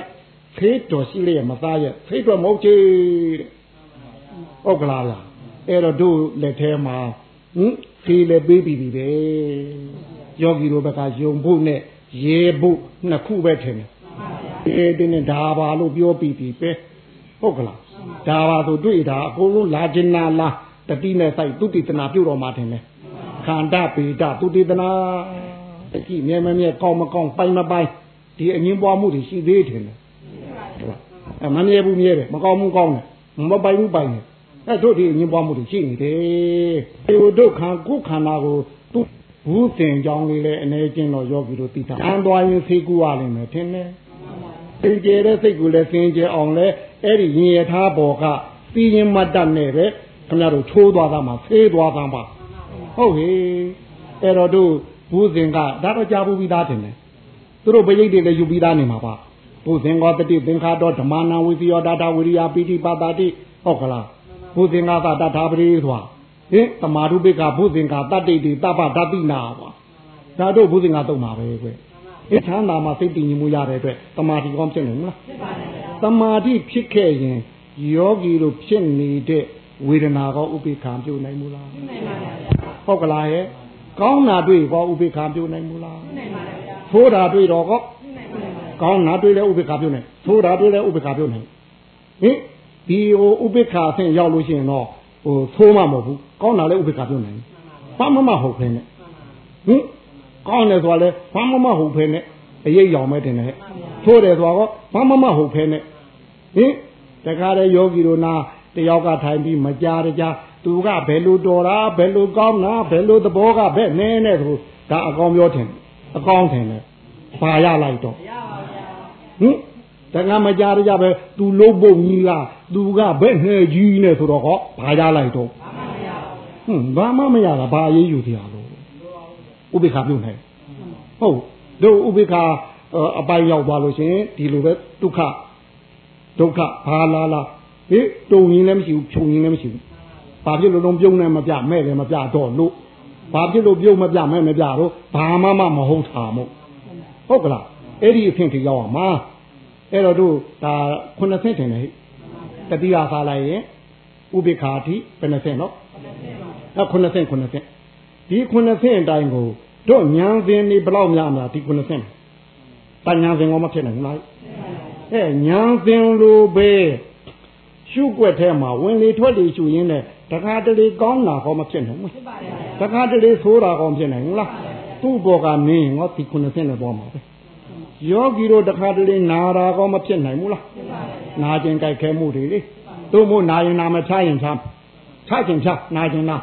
ဖေးတော်ရှိလျက်မသားရဲ့ဖေးတွက်မဟုတ်ချေတဲ့ဟုတ်ကလားလားအဲ့တော့တို့လက်ထဲမှာဟင်ဖေးလည်းပေးပြီးပြီပဲယောဂီတို့ဘက်ကယုံဖို့နဲ့ရေဖို့နှစ်ခုပဲထင်တယ်အေးတင်းနဲ့ဒါပါလို့ပြောပြီးပြီပဲဟုတ်ကလားဒါပါဆိုတွေ့တာအကုန်လုံးလာကျင်နာလားတတိနဲ့စိုက်သူတိတနာပြုတ်တော်မှာထင်တယ် ခန္ဓာပေတသူတိတနာအကြည့်မြဲမမြဲကောင်းမကောင်းပိုင်မပိုင်ဒီအငင်းပွားမှုတွေရှိသေးတယ်အမမြဲဘူးမြဲတယ်မကောင်းဘူးကောင်းတယ်မပိုင်ဘူးပိုင်တယ်အဲ့တို့ဒီအငင်းပွားမှုတွေရှိနေတယ်ဒီတို့ခံကိုခန္ဓာကိုသူဘူးတင်ကြောင်းလေးလည်းအနေချင်းတော့ယောဂီတို့သိတာအန်သွားရင်ဖေးကူရလိမ့်မယ်ထင်တယ်သင်ကျဲတဲ့စိတ်ကိုလည်းသင်ကျဲအောင်လဲအဲ့ဒီရင်ရထားပေါ်ကပြီးရင်မတ်တတ်နဲ့ပဲခင်ဗျားတို့ချိုးသွားတာမှဖေးသွားတာပါ ဟုတ်ဟေအဲ့တော့တို့ဘူးစဉ်ကဒါတော့ကြားဘူးပြီးသားတင်တယ်သူတို့ပရိတ်တွေလည်းယူပြီးသားနေမှာပါဘူးစဉ်ကောတတိသင်္ခါတော့ဓမ္မနာဝိသယောဒါတာဝိရိယပိဋိပါတာတိဟုတ်ကလားဘူးစဉ်ကသတ္ထာပရိသွားဟင်တမာရုပိကဘူးစဉ်ကတတ္တိတိတပ္ပဓတိနာပါဒါတို့ဘူးစဉ်ကတော့မှာပဲကွအချမ်းသာမှာစိတ်တည်ငြိမ်မှုရတဲ့အတွက်တမာတိကောင်းဖြစ်နေမလားဖြစ်ပါဘူးတမာတိဖြစ်ခဲ့ရင်ယောဂီတို့ဖြစ်နေတဲ့ ဝေဒနာကောဥပိ္ပခာပြုနိုင်မူလားပြုနိုင်ပါဘူးဟုတ်ကလားရဲ့ကောင်းတာတွေ့ကောဥပိ္ပခာပြုနိုင်မူလားပြုနိုင်ပါဘူးသိုးတာတွေ့တော့ကောကောင်းတာတွေ့လဲဥပိ္ပခာပြုနိုင်သိုးတာတွေ့လဲဥပိ္ပခာပြုနိုင်ဟင်ဒီဟိုဥပိ္ပခာအဆင့်ရောက်လို့ရှိရင်တော့ဟိုသိုးမှမဟုတ်ဘူးကောင်းတာလဲဥပိ္ပခာပြုနိုင်ဘာမှမဟုတ်ခဲနဲ့ဟင်ကောင်းတယ်ဆိုတာလဲဘာမှမဟုတ်ဖဲနဲ့အရေးရောင်မဲ့တင်တယ်ထိုးတယ်ဆိုတာကဘာမှမဟုတ်ဖဲနဲ့ဟင်တခါတည်းယောဂီတို့နာ တယောက်ကထိုင်ပြီးမကြားတကြားသူကဘယ်လိုတော်တာဘယ်လိုကောင်းတာဘယ်လိုသဘောကဘယ်နဲနဲ့ဆိုဒါအကောင်ပြောတယ်အကောင်ထင်တယ်ဘာရလိုက်တော့ဟင်တခါမကြားကြပဲသူလုံးပုံကြီးလားသူကဘယ်နဲ့ကြီးနဲ့ဆိုတော့ဟောဘာရလိုက်တော့ဟွန်းဘာမှမရတာဘာရေးယူတရားလို့ဥပိ္ပခာပြုတ်နေဟုတ်တို့ဥပိ္ပခာအပိုင်ရောက်သွားလို့ရှင်ဒီလိုပဲဒုက္ခဒုက္ခဘာလာလာ ဟေးတုံရင်လည်းမရှိဘူးဖြုံရင်လည်းမရှိဘူးဘာဖြစ်လို့လုံးပြုံးနေမပြမဲ့လည်းမပြတော့လို့ဘာဖြစ်လို့ပြုံးမပြမဲ့မပြတော့ဘာမှမမဟုတ်တာမို့ဟုတ်ကလားအဲ့ဒီအဖြစ်ထိရောက်အောင်မှာအဲ့တော့တို့ဒါခုနှစ်ဆင့်တင်တယ်ဟိတတိယစားလိုက်ရင်ဥပိ္ပခာတိဘယ်နှဆင့်နော်အဲ့ခုနှစ်ဆင့်ခုနှစ်ဆင့်ဒီခုနှစ်ဆင့်အတိုင်းကိုတို့ညာစဉ်နေဘလောက်များများဒီခုနှစ်ဆင့်တညာစဉ်ကောမဖြစ်နိုင်ဘူးလားအဲညာစဉ်လိုပဲ ရှုွက်ထဲမှာဝင်လေထွက်လေရှုရင်းနဲ့တခါတလေကောင်းတာဟောမဖြစ်နိုင်ဘူးတခါတလေဆိုးတာကောဖြစ်နိုင်ဘူးလားသူ့ဘောကမင်းငေါဒီခုနှစ်ဆင့်နဲ့ပေါ်မှာပဲယောဂီတို့တခါတလေနာတာကောမဖြစ်နိုင်ဘူးလားနာကျင်ကြိုက်ခဲမှုတွေလေတို့မို့နာရင်နာမဖြားရင်ဖြားဖြားကျင်ဖြားနာကျင်နာ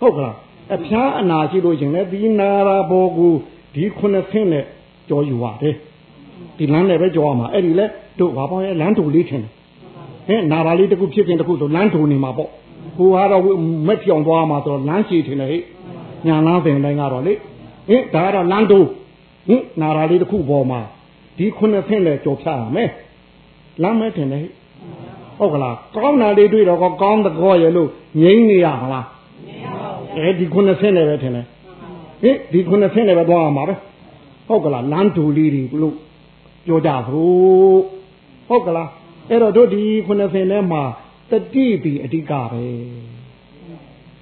ဟုတ်ကလားအဖျားအနာရှိလို့ရှင်လေဒီနာရာဘောကိုဒီခုနှစ်ဆင့်နဲ့ကြောယူရတယ်ဒီလမ်းနဲ့ပဲကြောရမှာအဲ့ဒီလဲတို့ဘာပေါ့လဲလမ်းတူလေးထင်တယ် ဟဲ့နာရာလေးတစ်ခုဖြစ်ခြင်းတစ်ခုဆိုလမ်းတူနေမှာပေါ့ကိုကတော့မက်ပြောင်သွားမှာဆိုတော့လမ်းရှိထင်တယ်ဟဲ့ညာလားပင်တိုင်းကတော့လေဟင်ဒါကတော့လမ်းတူဟင်နာရာလေးတစ်ခုပေါ်မှာဒီခုနှစ်ဆင့်နဲ့ကြောဖြတ်ရမယ်လမ်းမဲထင်တယ်ဟဲ့ဟုတ်ကလားကောင်းတာလေးတွေ့တော့ကောင်းတဲ့ကောရဲ့လို့ငြိမ့်နေရမလားအဲဒီခုနှစ်ဆင့်နဲ့ပဲထင်တယ်ဟင်ဒီခုနှစ်ဆင့်နဲ့ပဲသွားရမှာပဲဟုတ်ကလားလမ်းတူလေးတွေလို့ပြောကြသလိုဟုတ်ကလား အဲ့တော့တို့ဒီခုနှစ်ဆင့်ထဲမှာတတိပီအဓိကပဲ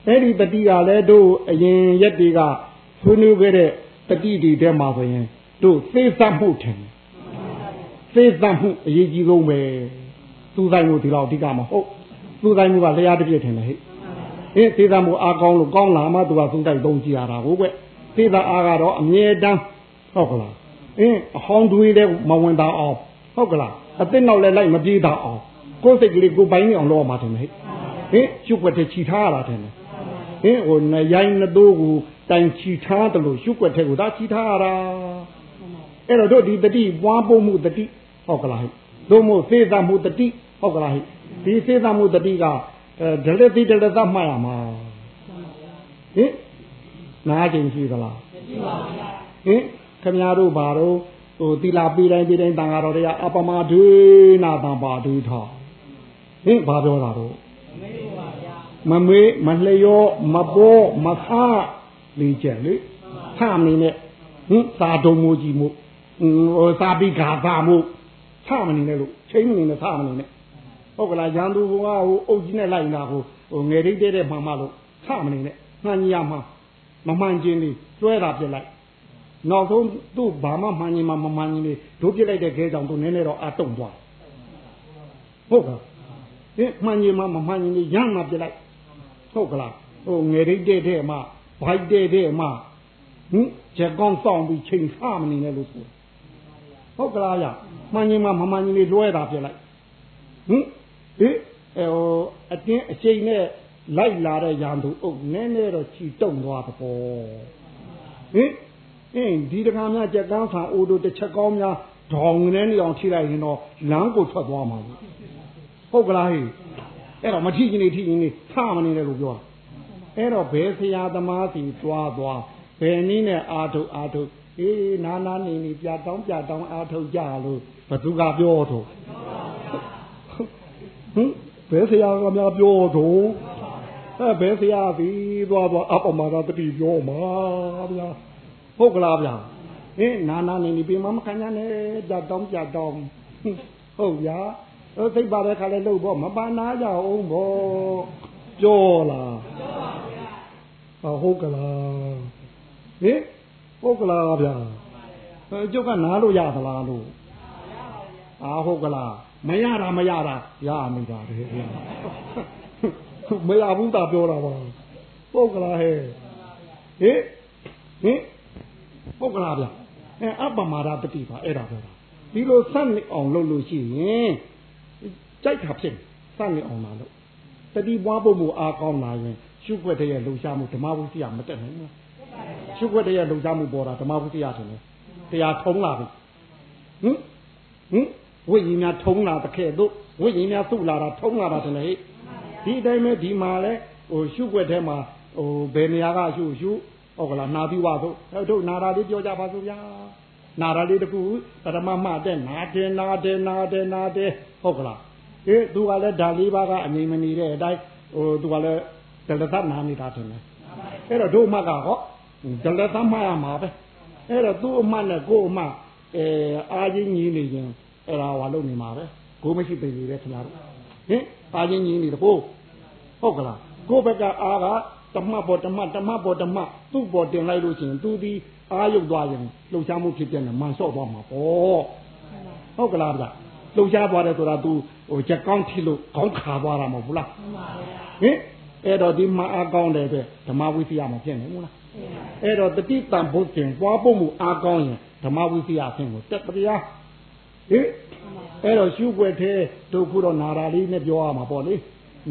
အဲ့ဒီတတိကလည်းတို့အရင်ရက်တွေကဆွေးနွေးခဲ့တဲ့တတိဒီထဲမှာဆိုရင်တို့သေသမှုထင်သေသမှုအရေးကြီးဆုံးပဲသူဆိုင်မှုဒီလောက်အဓိကမဟုတ်သူဆိုင်မှုကလျှားတစ်ပြည့်ထင်တယ်ဟဲ့အင်းသေသာမှုအားကောင်းလို့ကောင်းလာမှသူကသုံးတိုက်သုံးကြည့်ရတာကိုကွသေသာအားကတော့အမြဲတမ်းဟုတ်ကလားအင်းအဟောင်းတွေးတဲ့မဝင်တာအောင် ဟုတ်ကလားအစ်စ်နောက်လည်းလိုက်မပြေးတာအောင်ကိုယ်စိတ်ကလေးကိုပိုင်နေအောင်လုပ်ရမှာတယ်ဟဲ့ဟင်ကျုပ်ွက်တဲ့ချီထားရတာတယ်ဟင်ဟိုနရိုင်းနတိုးကိုတိုင်ချီထားတယ်လို့ရှုွက်တဲ့ကိုဒါချီထားရတာအဲ့တော့တို့ဒီတတိပွားဖို့မှုတတိဟုတ်ကလားတို့မို့သေသမှုတတိဟုတ်ကလားဒီသေသမှုတတိကဒလတိဒလသမှတ်ရမှာဟင်နားကျင်ရှိသလားမရှိပါဘူးဟင်ခင်ဗျားတို့ဘာတော့ ဟိုတိလာပြီးတိုင်းပြီးတိုင်းတန်ဃာတော်တွေကအပမဒွေနာတံပါဒွေထောဟင်ဘာပြောတာတော့မမေးမလျောမပေါ်မခါလေးချက်လေဖမနေနဲ့ဟင်သာတုံမိုးကြီးမို့ဟိုသာပိဂါသာမို့ဖမနေနဲ့လို့ချိန်မနေနဲ့ဖမနေနဲ့ဟုတ်ကလားရန်သူကဟိုအုပ်ကြီးနဲ့လိုက်လာဟိုဟိုငယ်ရိတ်တဲ့မှန်မှလို့ဖမနေနဲ့မှန်ကြီးရမှာမမှန်ချင်းလေးကျွဲတာပြစ်လိုက် နောက်ဆုံးသူ့ဘာမှမှန်ရင်မှမမှန်ရင်လေးတို့ပြစ်လိုက်တဲ့ခဲကြောင့်သူနည်းနည်းတော့အတုံသွားဟုတ်ကဲ့ဟင်မှန်ရင်မှမမှန်ရင်လေးရမ်းမှပြစ်လိုက်ဟုတ်ကလားဟိုငယ်ရိတ်တဲ့တဲ့မှဘိုက်တဲ့တဲ့မှဟင်ချက်ကောင်းဆောင်ပြီးချိန်ဆမနေနဲ့လို့ဆိုဟုတ်ကလားရမှန်ရင်မှမမှန်ရင်လေးလွှဲတာပြစ်လိုက်ဟင်ဟိဟိုအတင်းအချိန်နဲ့လိုက်လာတဲ့ရန်သူအုပ်နည်းနည်းတော့ချီတုံသွားတော့ဟင် အင်းဒီတကားများကြက်ကန်းဆာအိုတို့တစ်ချက်ကောင်းများဒေါင်နဲ့နေအောင်ထိလိုက်ရင်တော့လမ်းကိုထွက်သွားမှာဟုတ်ကလားဟိအဲ့တော့မထိချင်းနေထိချင်းနေထမနေတယ်လို့ပြောအဲ့တော့ဘယ်ဆရာသမားစီသွားသွားဘယ်နည်းနဲ့အာထုတ်အာထုတ်အေးနာနာနေနေပြတောင်းပြတောင်းအာထုတ်ကြလို့ဘသူကပြောတော့ဟင်ဘယ်ဆရာကများပြောတော့အဲဘယ်ဆရာပြီးသွားသွားအပမသာတတိပြောမှာဗျာ ဟုတ်ကလားဗျာဟင်နာနာနေနေပြင်မမခံရနဲ့ကြတောင်းကြတောင်းဟုတ်ဗျာအဲစိတ်ပါတဲ့ခါလဲလို့ပေါ့မပါနာကြအောင်ပေါ့ပြောလားပြောပါဗျာဟုတ်ကလားဟင်ဟုတ်ကလားဗျာအဲကျုပ်ကနားလို့ရသလားလို့အာဟုတ်ကလားမရတာမရတာရမိတာတယ်ဗျာမရဘူးတာပြောတာပါဟုတ်ကလားဟဲ့ဟင်ဟင် ပုတ်ကလားဗျအဲအပမာဒပတိပါအဲ့ဒါပဲဒီလိုစက်နေအောင်လုပ်လို့ရှိရင်ကြိုက်တာဖြစ်စက်နေအောင်လာလို့တတိပွားဖို့မူအားကောင်းလာရင်ရှုွက်တဲ့ရဲ့လှူရှားမှုဓမ္မဝိသယမတက်နိုင်ဘူးရှုွက်တဲ့ရဲ့လှူရှားမှုပေါ်တာဓမ္မဝိသယဆိုနေတရားထုံးလာပြီဟင်ဟင်ဝိညာဉ်များထုံးလာတဲ့ခဲ့တို့ဝိညာဉ်များသုလာတာထုံးလာတာတယ်လေဒီအတိုင်းပဲဒီမှာလဲဟိုရှုွက်ထဲမှာဟိုဘယ်နေရာကရှုရှု ဟုတ်ကလားနာပြီးပါဆိုတို့နာတာလေးပြောကြပါစို့ဗျာနာတာလေးတခုပရမမတဲ့နာတယ်နာတယ်နာတယ်နာတယ်ဟုတ်ကလားအေးသူကလည်းဓာလေးပါကအငြိမ်မနေတဲ့အတိုင်းဟိုသူကလည်းဒလသနာနေတာတယ်အဲ့တော့တို့မှကဟောဒလသမှရမှာပဲအဲ့တော့သူ့အမှတ်နဲ့ကို့အမှတ်အဲအာချင်းကြီးနေရင်အဲ့ဒါဟောလုပ်နေမှာပဲကိုမရှိပေလေခင်ဗျားတို့ဟင်အာချင်းကြီးနေတကိုဟုတ်ကလားကို့ဘက်ကအာက တမတ်ပေါ်တမတ်တမတ်ပေါ်တမတ်သူ့ပေါ်တင်လိုက်လို့ရှိရင်သူဒီအာရုပ်သွားရင်လှုပ်ရှားမှုဖြစ်တဲ့မန်ဆော့သွားမှာပေါ့ဟုတ်ကလားဗျလှုပ်ရှားသွားတယ်ဆိုတာ तू ဟိုချက်ကောင်းထီလို့ခေါင်းခါသွားတာမဟုတ်ဘူးလားဟင်အဲ့တော့ဒီမအားကောင်းတဲ့အတွက်ဓမ္မဝိသယမှာဖြစ်နေဘူးလားအဲ့တော့တတိတံဘုတ်တင်ပွားဖို့မှုအားကောင်းရင်ဓမ္မဝိသယအဖြစ်ကိုတက်တရားဟင်အဲ့တော့ရှုွက်သေးတို့ခုတော့နာရာလေးနဲ့ပြောရမှာပေါ့လေ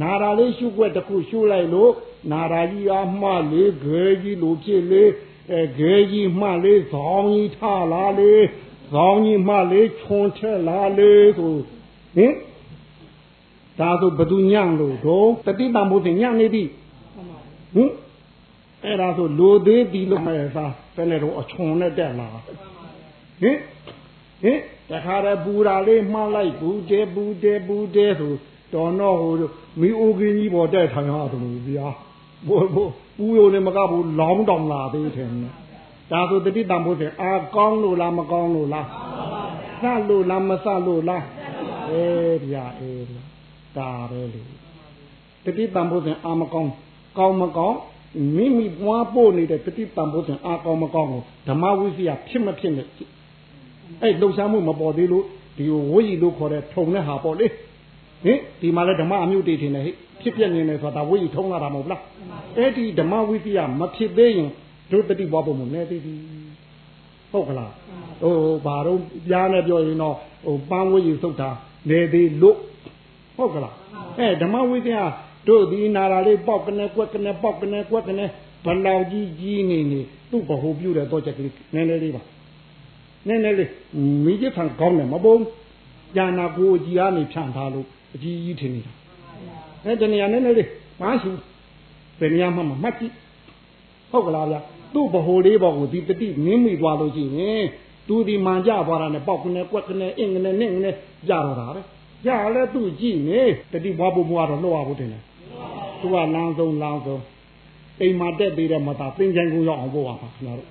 နာရာလေးရှုွက်တစ်ခုရှုလိုက်လို့ နာရာကြီးအားမှလေးခဲကြီးလိုဖြစ်လေအဲခဲကြီးမှလေးဇောင်းကြီးထလာလေဇောင်းကြီးမှလေးခြုံထက်လာလေဆိုဟင်ဒါဆိုဘသူညံ့လို့တော့တတိတံဘုရင်ညံ့နေပြီဟင်အဲ့ဒါဆိုလိုသေးပြီလို့မှစားဘယ်နဲ့တော့အချွန်နဲ့တက်လာဟင်ဟင်တခါတည်းပူတာလေးမှန်းလိုက်ဘူးတဲဘူးတဲဘူးတဲဆိုတော်တော့ဟိုမီအိုကင်းကြီးပေါ်တက်ထိုင်ရတယ်ဗျာ ဘိုးဘိုးပူရုံနဲ့မကဘူးလောင်းတောင်လာသေးတယ်ဒါဆိုတတိတံဖို့တယ်အာကောင်းလို့လားမကောင်းလို့လားစလို့လားမစလို့လားအေးဗျာအေးဒါပဲလေတတိတံဖို့တယ်အာမကောင်းကောင်းမကောင်းမိမိပွားပို့နေတဲ့တတိတံဖို့တယ်အာကောင်းမကောင်းကိုဓမ္မဝိစီယဖြစ်မဖြစ်နဲ့အဲ့လှုပ်ရှားမှုမပေါ်သေးလို့ဒီဝိရီလို့ခေါ်တဲ့ထုံတဲ့ဟာပေါ့လေ ဟင်ဒီမှာလဲဓမ္မအမျိုးတေထင်တယ်ဟဲ့ဖြစ်ပြနေတယ်ဆိုတာဝိထုံးလာတာမဟုတ်လားအဲ့ဒီဓမ္မဝိသယမဖြစ်သေးရင်တို့တတိဘွားဖို့မနေသေးဘူးဟုတ်ကလားဟိုဘာတော့ပြားနဲ့ပြောရင်တော့ဟိုပန်းဝိယူသုတ်တာနေသေးလို့ဟုတ်ကလားအဲဓမ္မဝိသယတို့ဒီနာရာလေးပေါက်ကနေကွက်ကနေပေါက်ကနေကွက်ကနေဘလောက်ကြီးကြီးနေနေသူ့ဘဟုပြုတဲ့တော့ချက်ကလေးနည်းနည်းလေးပါနည်းနည်းလေးမိကျဖန်ကောင်းတယ်မပုံညာနာကိုအကြီးအားနေဖြန့်ထားလို့ အကြီးကြီးထင်နေတာအဲတနေရာနည်းနည်းလေးမဆူဘယ်နေရာမှမမှတ်ကြည့်ဟုတ်ကလားဗျာသူ့ဘဟုလေးပေါ်ကိုဒီတတိနင်းမိသွားလို့ရှိရင်သူဒီမှန်ကြသွားတာနဲ့ပေါက်ကနေကွက်ကနေအင်းကနေနင့်ကနေကြတော့တာပဲကြလဲသူ့ကြည့်နေတတိဘွားဖို့ဘွားတော့လှောက်ရဖို့တင်တယ်သူကလမ်းဆုံးလမ်းဆုံးအိမ်မှာတက်သေးတဲ့မသားသင်္ကြန်ကိုရောက်အောင်ပို့ပါပါခင်ဗျားတို့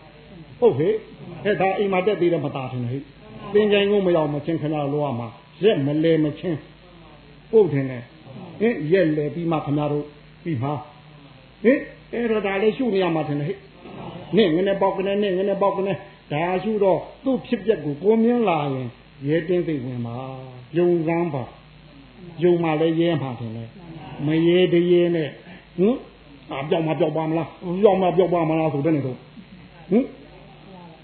ဟုတ်ဟဲ့အဲ့ဒါအိမ်မှာတက်သေးတဲ့မသားထင်တယ်ဟဲ့သင်္ကြန်ကိုမရောက်မချင်းခင်ဗျားတို့လောရမှာရက်မလဲမချင်း ပို့ထင်တယ်ဟင်ရက်လဲပြီးမှခင်ဗျားတို့ပြီးမှာဟင်အဲ့တော့ဒါလေးရှုနေရမှာထင်တယ်ဟဲ့နင့်ငနဲ့ပေါက်ကနေနင့်ငနဲ့ပေါက်ကနေဒါရှုတော့သူ့ဖြစ်ပျက်ကိုကိုမြင်လာရင်ရဲတင်းသိဝင်ပါယုံစမ်းပါယုံမှလည်းရဲမှာထင်တယ်မရဲတရေနဲ့ဟင်အပြောင်းမပြောင်းပါမလားပြောင်းမပြောင်းပါမလားဆိုတဲ့နေတော့ဟင်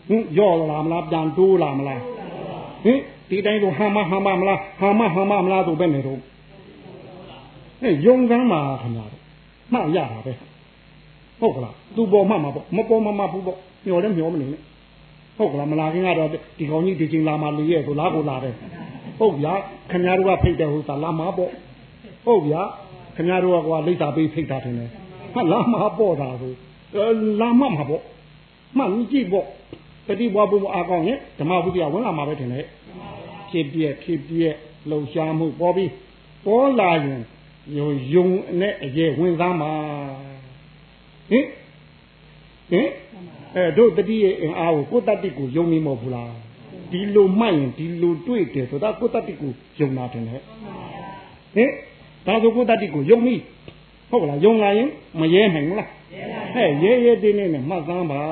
ဟင်ရော့လာမလားပြန်တိုးလာမလားဟင်ဒီတိုင်းတော့ဟာမဟာမမလားဟာမဟာမမလားဆိုတဲ့နေတော့ ဟဲ့ယုံစမ်းပါခင်ဗျားတို့မှရတာပဲဟုတ်ကလားသူပေါ်မှမှာပေါ့မပေါ်မှမှာဘူးပေါ့မျောလည်းမျောမနေနဲ့ဟုတ်ကလားမလာခင်ကတော့ဒီကောင်ကြီးဒီချိန်လာမှလေရဲ့ဆိုလားကိုလာတယ်ဟုတ်ဗျာခင်ဗျားတို့ကဖိတ်တယ်ဟိုသာလာမှာပေါ့ဟုတ်ဗျာခင်ဗျားတို့ကကွာလိပ်စာပေးဖိတ်တာတယ်ဟာလာမှာပေါ့တာဆိုလာမှမှာပေါ့မှန်ကြည့်ပေါ့တတိဘွားဘုံအားကောင်းရင်ဓမ္မဝိဒယဝင်လာမှာပဲထင်တယ်ဖြစ်ပြက်ဖြစ်ပြက်လှုပ်ရှားမှုပေါ်ပြီးပေါ်လာရင် ယုံယုံနဲ့အရေးဝင်စားမှာဟင်ဟင်အဲတို့တတိရဲ့အင်အားကိုကိုတတ္တိကိုယုံနေမဟုတ်ဘူးလားဒီလိုမှတ်ရင်ဒီလိုတွေ့တယ်ဆိုတာကိုတတ္တိကိုယုံတာတယ်ဟဲ့ဟင်ဒါဆိုကိုတတ္တိကိုယုံပြီဟုတ်ကလားယုံလာရင်မရဲနိုင်ဘူးလားဟဲ့ရဲရဲတင်းတင်းနဲ့မှတ်သားပါ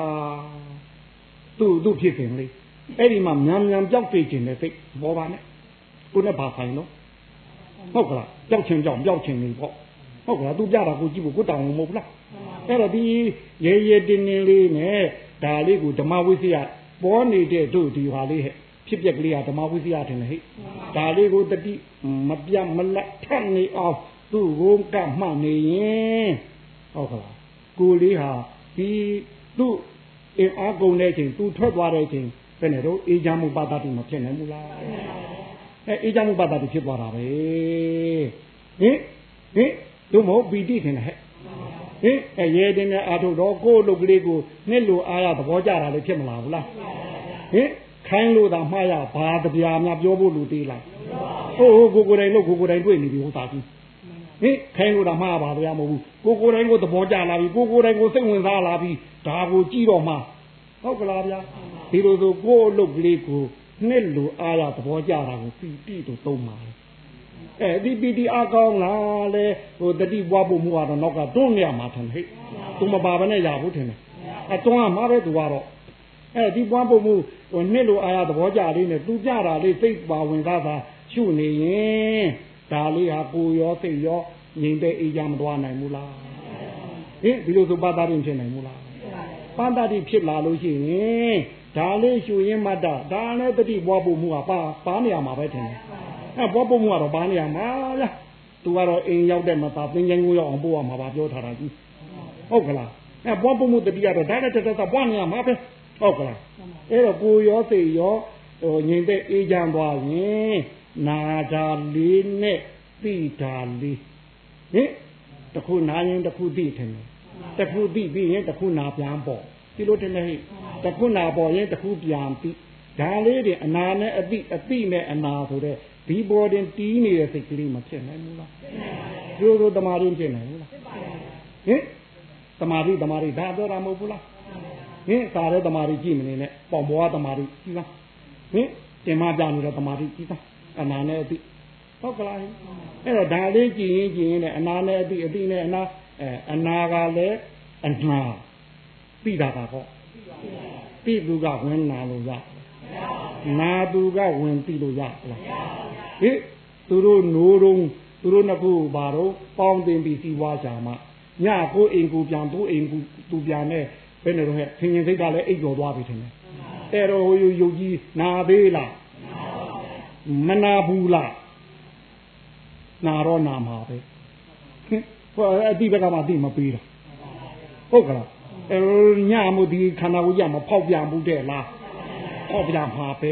သူ့သူ့ဖြစ်ခင်လေးအဲ့ဒီမှာမြန်မြန်ပြောက်သိခြင်းနဲ့စိတ်ပေါ်ပါနဲ့ကိုနဲ့ဘာဆိုင်လို့ ဟုတ်ကလားပြောက်ခြင်းကြောင့်ပြောက်ခြင်းနေပေါ့ဟုတ်ကလားသူပြတာကိုကြည့်ဖို့ကိုတောင်းမဟုတ်လားအဲ့တော့ဒီရဲရဲတင်းတင်းလေးနဲ့ဒါလေးကိုဓမ္မဝိသယပေါ်နေတဲ့တို့ဒီဟာလေးဟဲ့ဖြစ်ပျက်ကလေးကဓမ္မဝိသယထင်တယ်ဟဲ့ဒါလေးကိုတတိမပြတ်မလတ်ထက်နေအောင်သူ့ကိုကမှတ်နေရင်ဟုတ်ကလားကိုလေးဟာဒီသူ့အင်အားကုန်တဲ့ချိန်သူထွက်သွားတဲ့ချိန်ဘယ်နဲ့တော့အေးချမ်းမှုပါတတိမဖြစ်နိုင်ဘူးလား အဲအေးချမ်းမှုပါတတိဖြစ်သွားတာပဲဟင်ဟင်တို့မဟုတ်ပီတိထင်တယ်ဟဲ့ဟင်အဲရဲတင်တဲ့အာထုတော့ကိုယ့်လုတ်ကလေးကိုနှစ်လိုအားရသဘောကျတာလည်းဖြစ်မလားဘူးလားဟင်ခိုင်းလို့သာမှားရဘာတပြားများပြောဖို့လူသေးလားဟုတ်ဟုတ်ကိုကိုယ်တိုင်လို့ကိုကိုယ်တိုင်တွေ့နေပြီဟိုသာကြီးဟင်ခိုင်းလို့သာမှားပါဗျာမဟုတ်ဘူးကိုကိုယ်တိုင်ကိုသဘောကျလာပြီကိုကိုယ်တိုင်ကိုစိတ်ဝင်စားလာပြီဒါကိုကြည့်တော့မှဟုတ်ကလားဗျာဒီလိုဆိုကိုယ့်လုတ်ကလေးကို နှစ်လိုအားရသဘောကျတာကိုပီတိတို့သုံးပါလေအဲဒီပီတိအကောင်းလားလေဟိုတတိပွားဖို့မှုကတော့နောက်ကတွန်းရမှာထင်ဟဲ့သူမပါဘဲနဲ့ရဘူးထင်တယ်အဲတွန်းရမှာပဲသူကတော့အဲဒီပွားဖို့မှုဟိုနှစ်လိုအားရသဘောကျလေးနဲ့သူကြတာလေးစိတ်ပါဝင်သားသာရှုနေရင်ဒါလေးဟာကိုရောစိတ်ရောငြိမ်တဲ့အေးချမ်းမသွားနိုင်ဘူးလားဟင်ဒီလိုဆိုပါတာရင်ဖြစ်နိုင်ဘူးလားပန္တတိဖြစ်လာလို့ရှိရင် ဒါလေးရှုရင်းမတ္တဒါလည်းတတိပွားဖို့မှုကပါပါနေရမှာပဲထင်တယ်အဲပွားဖို့မှုကတော့ပါနေရမှာလားသူကတော့အိမ်ရောက်တဲ့မှာပါသင်္ကြန်ကိုရောက်အောင်ပို့ရမှာပါပြောထားတာကြီးဟုတ်ကလားအဲပွားဖို့မှုတတိကတော့ဒါလည်းတတတပွားနေရမှာပဲဟုတ်ကလားအဲ့တော့ကိုရောစိတ်ရောဟိုငြိမ်တဲ့အေးချမ်းသွားရင်နာတာလေးနဲ့သိတာလေးဟင်တခုနာရင်တခုသိတယ်တခုသိပြီးရင်တခုနာပြန်ပေါ့ ဒီလိုတင်နေဟိတခုနာပေါ်ရင်တခုပြန်ပြီးဒါလေးတွေအနာနဲ့အတိအတိနဲ့အနာဆိုတဲ့ဒီပေါ်တင်တီးနေတဲ့စိတ်ကလေးမဖြစ်နိုင်ဘူးလားကျိုးတို့တမာရင်းဖြစ်နိုင်ဘူးလားဟင်တမာရီတမာရီဒါပြောတာမဟုတ်ဘူးလားဟင်စာရဲတမာရီကြည့်မနေနဲ့ပေါင်ပေါ်ကတမာရီကြည့်ပါဟင်တင်မပြနေတဲ့တမာရီကြည့်ပါအနာနဲ့အတိဟုတ်ကလားအဲ့တော့ဒါလေးကြည့်ရင်ကြည့်ရင်လည်းအနာနဲ့အတိအတိနဲ့အနာအဲအနာကလည်းအနာ ပြီးတာပါပေါ့ပြီးသူကဝင်နာလို့ရနာသူကဝင်ပြီးလို့ရလားဟိသူတို့နိုးတော့သူတို့နှစ်ခုဘာတော့ပေါင်းတင်ပြီးစီးပွားကြမှာညကိုအိမ်ကူပြန်သူ့အိမ်ကူသူပြန်နဲ့ဘယ်နဲ့တော့ဟဲ့ခင်ရင်စိတ်ကလည်းအိပ်ကျော်သွားပြီထင်တယ်အဲ့တော့ဟိုယုတ်ကြီးနာသေးလားမနာဘူးလားနာတော့နာမှာပဲဟင်ဟိုအတိဘက်ကမှအတိမပေးတာဟုတ်ကလားအဲ ညမှုဒီခန္ဓာကိုယ်ရမဖောက်ပြန်ဘူးတဲ့လားဖောက်ပြန်မှာပဲ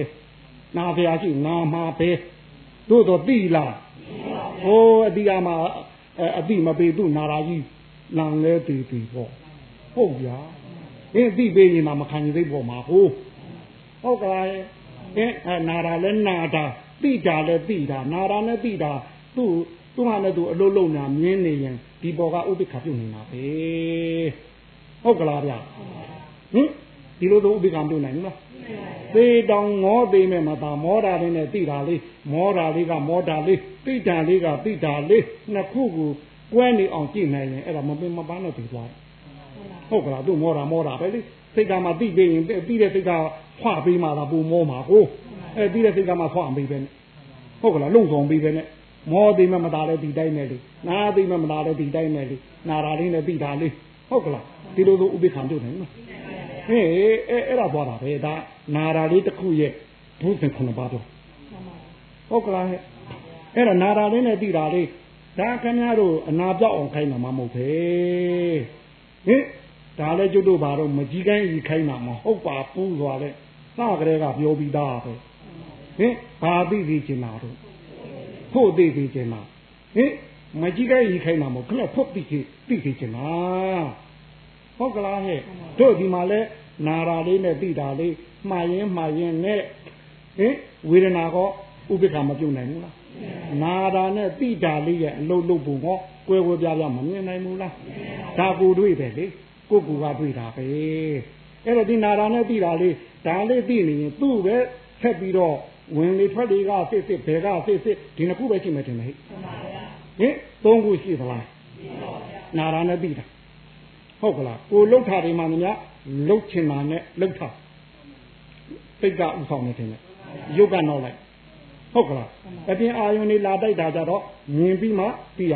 နာဖရာရှိငါမှာပဲတို့တော့တိလားဟိုအတိအမှာအတိမပေသူနာရာကြီးလံလဲတည်တည်ပေါ့ဟုတ်ဗျာအင်းအတိပေးရင်မှမခံရသေးပေါ်မှာဟုတ်ဟုတ်ကလားအင်းနာရာလဲနာတာတိတာလဲတိတာနာရာနဲ့တိတာသူ့သူ့ဟာနဲ့သူအလုံးလုံးညာမြင်းနေရင်ဒီပေါ်ကဥပိ္ပခပြုနေတာပဲ ဟုတ်ကလားဗျဟင်ဒီလိုတော့ဥပိ္ပခပြုနိုင်လားသေတောင်ငေါသေးမဲ့မသာမောတာလေးနဲ့တိတာလေးမောတာလေးကမောတာလေးတိတာလေးကတိတာလေးနှစ်ခုကိုကွဲနေအောင်ကြည့်နိုင်ရင်အဲ့ဒါမပင်မပန်းနဲ့ပြီးသွားဟုတ်ကလားသူမောတာမောတာပဲလေစိတ်ကမှတိပေးရင်တိတဲ့စိတ်ကဖွာပေးမှသာပူမောမှာကိုအဲတိတဲ့စိတ်ကမှဖွာပေးပဲဟုတ်ကလားလုံဆောင်ပေးပဲနဲ့မောသိမမသားလည်းဒီတိုင်းနဲ့လေနာသိမမသားလည်းဒီတိုင်းနဲ့လေနာတာလေးနဲ့ပြီးတာလေး ဟုတ်ကလားဒီလိုလိုဥပိ္ပခံပြုတ်နိုင်နော်ဟေးအဲအဲ့ဒါသွားတာပဲဒါနာတာလေးတစ်ခုရဲ့ဘုဇင်ခုနှစ်ပါးတော့ဟုတ်ကလားဟဲ့အဲ့ဒါနာတာလေးနဲ့ပြီးတာလေးဒါခင်ဗျားတို့အနာပြောက်အောင်ခိုင်းတာမှမဟုတ်ပဲဟင်ဒါလည်းကျွတ်တို့ဘာတော့မကြီးကိုင်းကြီးခိုင်းတာမဟုတ်ပါဘူးဆိုတော့စကလေးကပြောပြီးသားပဲဟင်ဘာသိသိချင်တာတော့ဖို့သိသိချင်တာဟင် မကြီးကိုင်းကြီးခိုင်းတာမဟုတ်ခက်ဖို့သိသိသိသိချင်တာဟုတ်ကလားဟဲ့တို့ဒီမှာလဲနာရာလေးနဲ့သိတာလေးမှားရင်မှားရင်နဲ့ဟင်ဝေဒနာကောဥပိ္ပခာမပြုတ်နိုင်ဘူးလားနာတာနဲ့တိတာလေးရဲ့အလုံးလုံးပုံဟောကွဲကွဲပြားပြားမမြင်နိုင်ဘူးလားဒါကိုတွေ့တယ်လေကိုကူကတွေ့တာပဲအဲ့တော့ဒီနာတာနဲ့တိတာလေးဒါလေးသိနေရင်သူ့ပဲဆက်ပြီးတော့ဝင်လေထွက်လေကစစ်စစ်ဘယ်ကစစ်စစ်ဒီနှစ်ခုပဲရှိမှတင်တယ်ဟဲ့ ဟင်သုံးခုရှိသလားနာတာနဲ့တိတာဟုတ်ကလားကိုလှုပ်တာတွေမှများလှုပ်ချင်တာနဲ့လှုပ်တာစိတ်ကဥဆောင်နေတယ်ရုပ်ကနောက်လိုက်ဟုတ်ကလားအပြင်အာယုန်နေလာတိုက်တာကြတော့မြင်ပြီးမှသိရ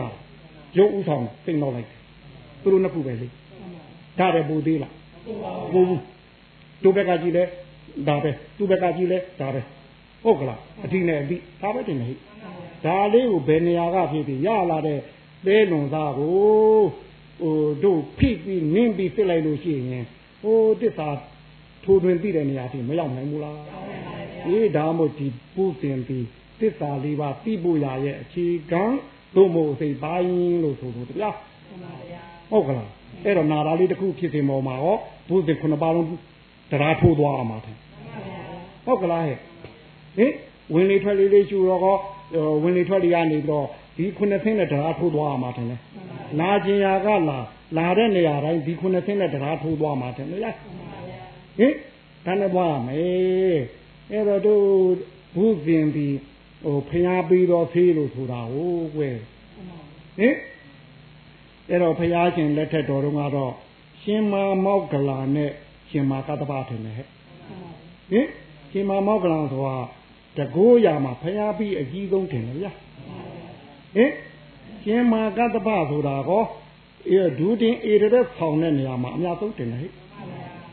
ရုပ်ဥဆောင်သိတော့လိုက်သူတို့နှစ်ခုပဲလေဒါတယ်ပူသေးလားပူဘူးသူဘက်ကကြည့်လဲဒါပဲသူဘက်ကကြည့်လဲဒါပဲဟုတ်ကလားအတိနဲ့အတိဒါပဲတင်နေ ဒါလေးကိုဘယ်နေရာကဖြစ်ပြီးရလာတဲ့သဲလွန်သားကိုဟိုတို့ဖိပြီးနင်းပြီးစစ်လိုက်လို့ရှိရင်ဟိုတစ္ဆာထိုးတွင်သိတဲ့နေရာထိမရောက်နိုင်ဘူးလားအေးဒါမှမဟုတ်ဒီပူတင်ပြီးသစ္စာလေးပါးသိဖို့ရရဲ့အခြေခံသို့မဟုတ်စိတ်ပိုင်းလို့ဆိုလို့တရားဟုတ်ကလားအဲ့တော့နာရာလေးတစ်ခုဖြစ်စင်ပေါ်မှာဟောဘုဇင်ခုနှစ်ပါးလုံးတရားထိုးသွားအောင်ပါတယ်ဟုတ်ကလားဟဲ့ဟင်ဝင်လေထွက်လေလေးရှူတော့ဟော ဝင်လေထွက်လေကနေပြီးတော့ဒီခုနှစ်ဆင်းနဲ့တရားထိုးသွားအောင်ပါတယ်နာကျင်ရာကလာလာတဲ့နေရာတိုင်းဒီခုနှစ်ဆင်းနဲ့တရားထိုးသွားမှာတယ်လေဟင်ဒါနဲ့ပွားရမယ်အဲ့တော့တို့ဘုဇင်ပြီးဟိုဖျားပြီးတော့ဖေးလို့ဆိုတာဟုတ်ကွယ်ဟင်အဲ့တော့ဖျားရှင်လက်ထက်တော်တုန်းကတော့ရှင်မာမောက်ကလာနဲ့ရှင်မာကတ္တပထင်တယ်ဟဲ့ဟင်ရှင်မာမောက်ကလာဆိုတာ တကိုးရမှာဖျားပြီးအကြီးဆုံးထင်တယ်ဗျာဟင်ရှင်မာကတ္တပဆိုတာကောအဲဒူးတင်အေရတဲ့ဆောင်တဲ့နေရာမှာအများဆုံးတင်တယ်ဟဲ့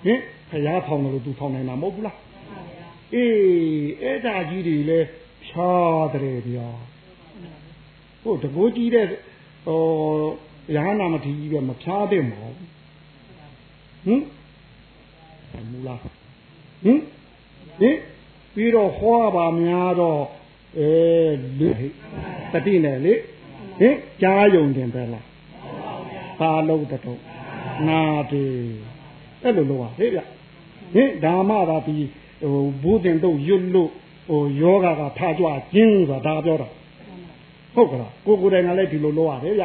ဟင်ဖျားဆောင်တယ်လို့သူဆောင်နိုင်တာမဟုတ်ဘူးလားအေးအဲ့ဒါကြီးတွေလဲဖြားတယ်ဗျာဟုတ်တကိုးကြီးတဲ့ဟိုရဟနာမထီကြီးပဲမဖြားတဲ့မဟုတ်ဟင်မူလားဟင်ဟင် ပြီးတော့ဟောပါများတော့အဲလေတတိနဲ့လေဟင်ကြားယုံတင်ပဲလားပါလုံးတော့နာတယ်အဲ့လိုလို့ပါဟေ့ဗျဟင်ဓမ္မသာဒီဟိုဘုဒ္ဓင်တို့ရွတ်လို့ဟိုယောဂကထားကြွခြင်းဆိုတာဒါပြောတာဟုတ်ကလားကိုကိုယ်တိုင်ကလည်းဒီလိုလုပ်ရတယ်ဗျ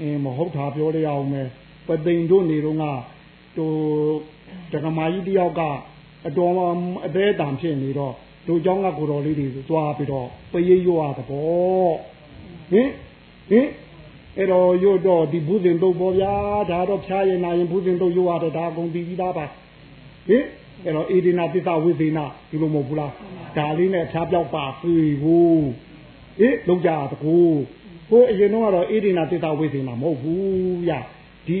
အင်းမဟုတ်တာပြောရအောင်မယ်ပသိမ်တို့နေတော့ကဟိုတက္ကမကြီးတယောက်က အတော်အသေးတံဖြစ်နေတော့တို့เจ้าကကိုတော်လေးတွေသွားပြီးတော့ပရိရွရတဲ့ပေါ့ဟင်ဟင်အဲ့တော့ရွတ်တော့ဒီဘုဇင်တို့ပေါ့ဗျာဒါတော့ဖြားရင်နာရင်ဘုဇင်တို့ရွရတယ်ဒါအကုန်ပြီးပြီးသားပါဟင်အဲ့တော့အေဒီနာသစ္စာဝိသေနာဒီလိုမဟုတ်ဘူးလားဒါလေးနဲ့ဖြားပြောက်ပါပြီဘူးဟေးလုံးကြတကူဟိုအရင်တော့ကတော့အေဒီနာသစ္စာဝိသေနာမဟုတ်ဘူးဗျဒီ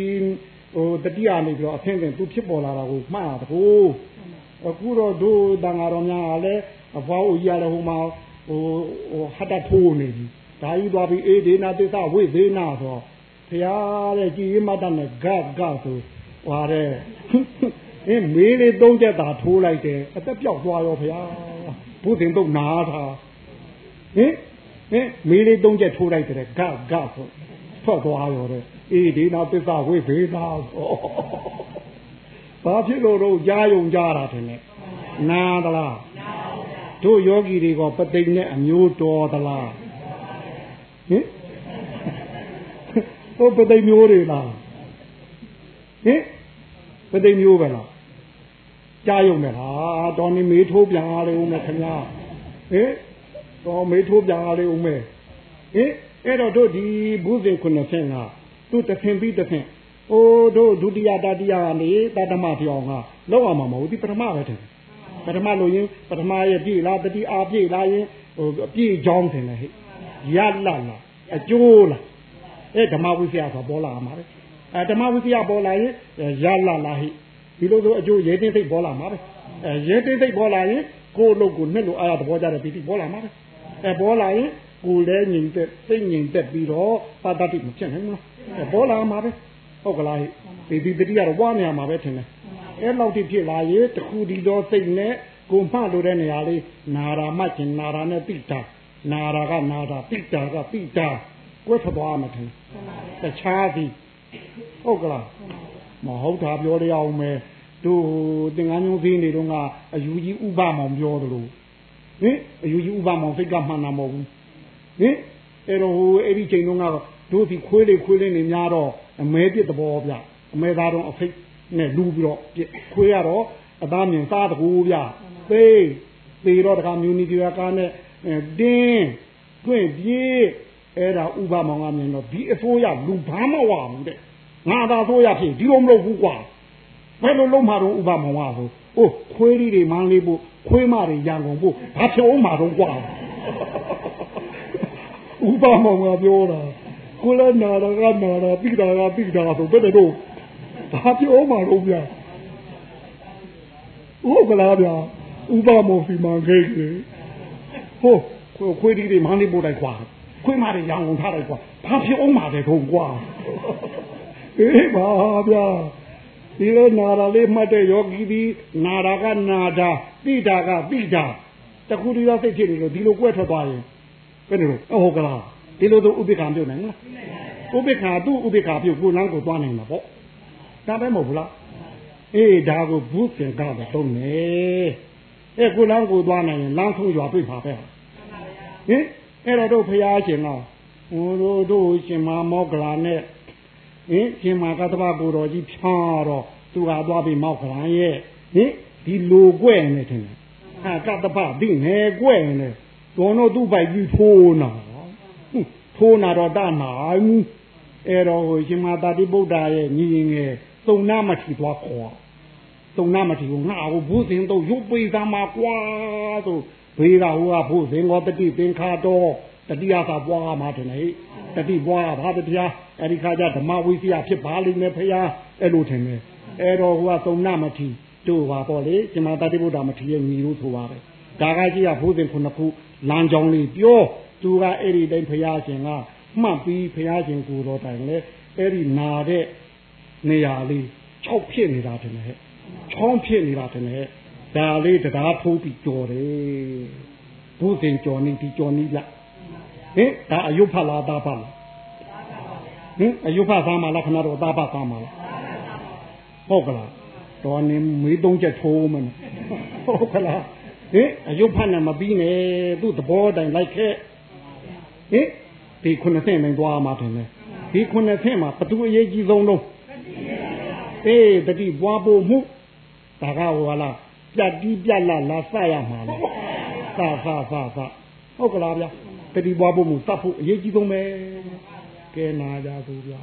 ဟိုတတိယနေပြီးတော့အဖင်ဖင်သူဖြစ်ပေါ်လာတာကိုမှားတကူ အခုတော့တို့တန်ဃာတော်များကလည်းအဖွားဦးကြီးရတယ်ဟိုမှာဟိုဟိုဟတ်တထိုးနေပြီဒါကြီးသွားပြီးအေဒီနာသစ္စာဝိသေနာဆိုဘုရားတဲ့ကြည်ရမတ်တနဲ့ဂတ်ဂတ်ဆိုဟဟွာတဲ့အင်းမေးလေးသုံးချက်သာထိုးလိုက်တယ်အသက်ပြောက်သွားရောဗျာဘုရင်တော့နားတာဟင်ဟင်မေးလေးသုံးချက်ထိုးလိုက်တယ်ဂဂဆိုထွက်သွားရောတဲ့အေးဒီနာသစ္စာဝိဖေသာဆို ဘာဖြစ်လို့တော့ကြားယုံကြတာတယ်နဲ့နာသလားတို့ယောဂီတွေကပသိမ်နဲ့အမျိုးတော်သလားဟင်ဟိုပသိမ်မျိုးတွေလားဟင်ပသိမ်မျိုးပဲလားကြားယုံမယ်ဟာတော်နေမေးထိုးပြန်ရလေဦးမယ်ခင်ဗျာဟင်တော်မေးထိုးပြန်ရလေဦးမယ်ဟင်အဲ့တော့တို့ဒီဘုဇင်90ကသူတခင်ပြီးတခင် အိုးတို့ဒုတိယတတိယကနေတတမပြောင်းကလောက်အောင်မှာမဟုတ်ဒီပထမပဲတယ်ပထမလို့ရင်ပထမရဲ့ပြည့်လားတတိအားပြည့်လားရင်ဟိုပြည့်ချောင်းတယ်လေဟဲ့ရလတ်လားအကျိုးလားအဲဓမ္မဝိသယဆိုပေါ်လာမှာပဲအဲဓမ္မဝိသယပေါ်လာရင်ရလတ်လားဟဲ့ဒီလိုဆိုအကျိုးရဲတင်းသိပ်ပေါ်လာမှာပဲအဲရဲတင်းသိပ်ပေါ်လာရင်ကိုယ်လို့ကိုနှစ်လို့အားရသဘောကြတဲ့ပီတိပေါ်လာမှာပဲအဲပေါ်လာရင်ကိုယ်လည်းငြိမ်သက်စိတ်ငြိမ်သက်ပြီးတော့ပါတတိမဖြစ်နိုင်ဘူးအဲပေါ်လာမှာပဲ ဟုတ်ကလားဟဲ့ဒီဒီပတိကတော့ဝါနေရမှာပဲထင်တယ်အဲလောက်တိဖြစ်လာရင်တခုဒီတော့စိတ်နဲ့ကိုမှလို့တဲ့နေရာလေးနာရာမှကျင်နာရာနဲ့တိတာနာရာကနာတာတိတာကတိတာကိုယ်ထသွားမှထင်တခြားသည်ဟုတ်ကလားမဟုတ်တာပြောရအောင်မယ်တို့သင်္ကန်းညုံသေးနေတော့ကအယူကြီးဥပမောင်ပြောသလိုဟင်အယူကြီးဥပမောင်စိတ်ကမှန်တာမဟုတ်ဘူးဟင်အဲ့တော့ဟိုအဲ့ဒီချိန်တုန်းကတို့ဒီခွေးလေးခွေးလေးနေများတော့ အမဲပြစ်သဘောဗျအမဲသားတော့အဖိတ်နဲ့လူပြီးတော့ခွေးရတော့အသားမြင်စားတကူဗျသိသေတော့တခါမြူနီတီယာကားနဲ့တင်းတွင့်ပြေးအဲ့ဒါဥပမောင်ကမြင်တော့ဒီအစိုးရလူဘာမဝဘူးတဲ့ငါသာဆိုရဖြစ်ဒီလိုမလုပ်ဘူးကွာဘယ်လိုလုံးမှာတော့ဥပမောင်ကဆိုအိုးခွေးလေးတွေမန်းလေးဖို့ခွေးမတွေရန်ကုန်ဖို့ဘာဖြစ်အောင်မှာတော့ကွာဥပမောင်ကပြောတာ ကိုလည်းနာတာကနာတာပိတာကပိတာဆိုဘယ်တော့ဘာဖြစ်အောင်မှာတော့ဗျာဟုတ်ကလားဗျာဥပမောစီမံကိန်းလေဟိုခွေးဒီတွေမန်းလေးပို့လိုက်ကွာခွေးမတွေရောင်ကုန်ထားလိုက်ကွာဘာဖြစ်အောင်မှာတဲ့ထုံကွာအေးပါဗျာဒီလိုနာရာလေးမှတ်တဲ့ယောဂီဒီနာရာကနာတာပိတာကပိတာတခုတည်းသောစိတ်ဖြစ်နေလို့ဒီလိုကွဲထွက်သွားရင်ဘယ်လိုလဲဟုတ်ကလား ဒီလိုတော့ဥပိ္ပခာပြုတ်နိုင်မလားဥပိ္ပခာသူ့ဥပိ္ပခာပြုတ်ကိုလမ်းကိုသွားနိုင်မှာပေါ့ဒါပဲမဟုတ်ဘူးလားအေးဒါကိုဘုသင်္ကတော့သုံးနေအဲကိုလမ်းကိုသွားနိုင်ရင်လမ်းဆုံးရွာတွေ့ပါပဲဟင်အဲ့တော့တို့ဖရာရှင်ကဟိုတို့တို့ရှင်မမောကလာနဲ့ဟင်ရှင်မကတ္တဗကိုတော်ကြီးဖြားတော့သူကသွားပြီးမောကလာရဲ့ဟင်ဒီလိုကွဲ့နေတယ်ဟာကတ္တဗဒီငယ်ကွဲ့နေတော်တော့သူ့ပိုက်ကြီးထိုးနာ ထိုးနာတော့တနိုင်အဲ့တော့ဟိုရှင်မတာတိဗုဒ္ဓရဲ့ညီငယ်သုံနာမထီသွားခေါ်သုံနာမထီကိုငါ့ကိုဘုဇင်တော့ရုပ်ပိသားမှာကွာဆိုဘေးကဟိုကဘုဇင်ကောတတိပင်ခါတော့တတိယသာပွားမှာတယ်လေတတိပွားဘာတရားအဲ့ဒီခါကျဓမ္မဝိစီယဖြစ်ပါလိမ့်မယ်ဖရာအဲ့လိုထင်တယ်အဲ့တော့ဟိုကသုံနာမထီတို့ပါပေါ့လေရှင်မတာတိဗုဒ္ဓမထီရဲ့ညီလို့ဆိုပါတယ်ဒါကကြီးကဘုဇင်ခုနှစ်ခုလမ်းကြောင်းလေးပြော သူကအဲ့ဒီတိုင်းဖရာရှင်ကမှတ်ပြီးဖရာရှင်ကိုတော်တိုင်လေအဲ့ဒီနာတဲ့နေရာလေး6ဖြစ်နေတာတည်းနဲ့ချောင်းဖြစ်နေတာတည်းနဲ့ဒါလေးတရားထိုးပြီးကြော်တယ်ဘုဇင်ကြော်နေဒီကြော်နေလားဟင်ဒါအယုဖလားသားဖလားဟင်အယုဖသားမလားခဏတော့သားဖသားမလားဟုတ်ကလားတော်နေမေးသုံးချက်ထိုးမနဲ့ဟုတ်ကလားဟင်အယုဖနဲ့မပြီးနဲ့သူ့သဘောတိုင်လိုက်ခဲ့ ဟင်ဒီခုနှစ်ဆင့်နိုင်သွားမှာတယ်ဒီခုနှစ်ဆင့်မှာဘသူအရေးကြီးဆုံးတော့အေးတတိပွားဖို့မှုဒါကဟောလားပြတ်တီးပြတ်လာလာစရမှာလေစစစစဟုတ်ကလားဗျာတတိပွားဖို့မှုစပ်ဖို့အရေးကြီးဆုံးပဲကဲနာကြသူဗျာ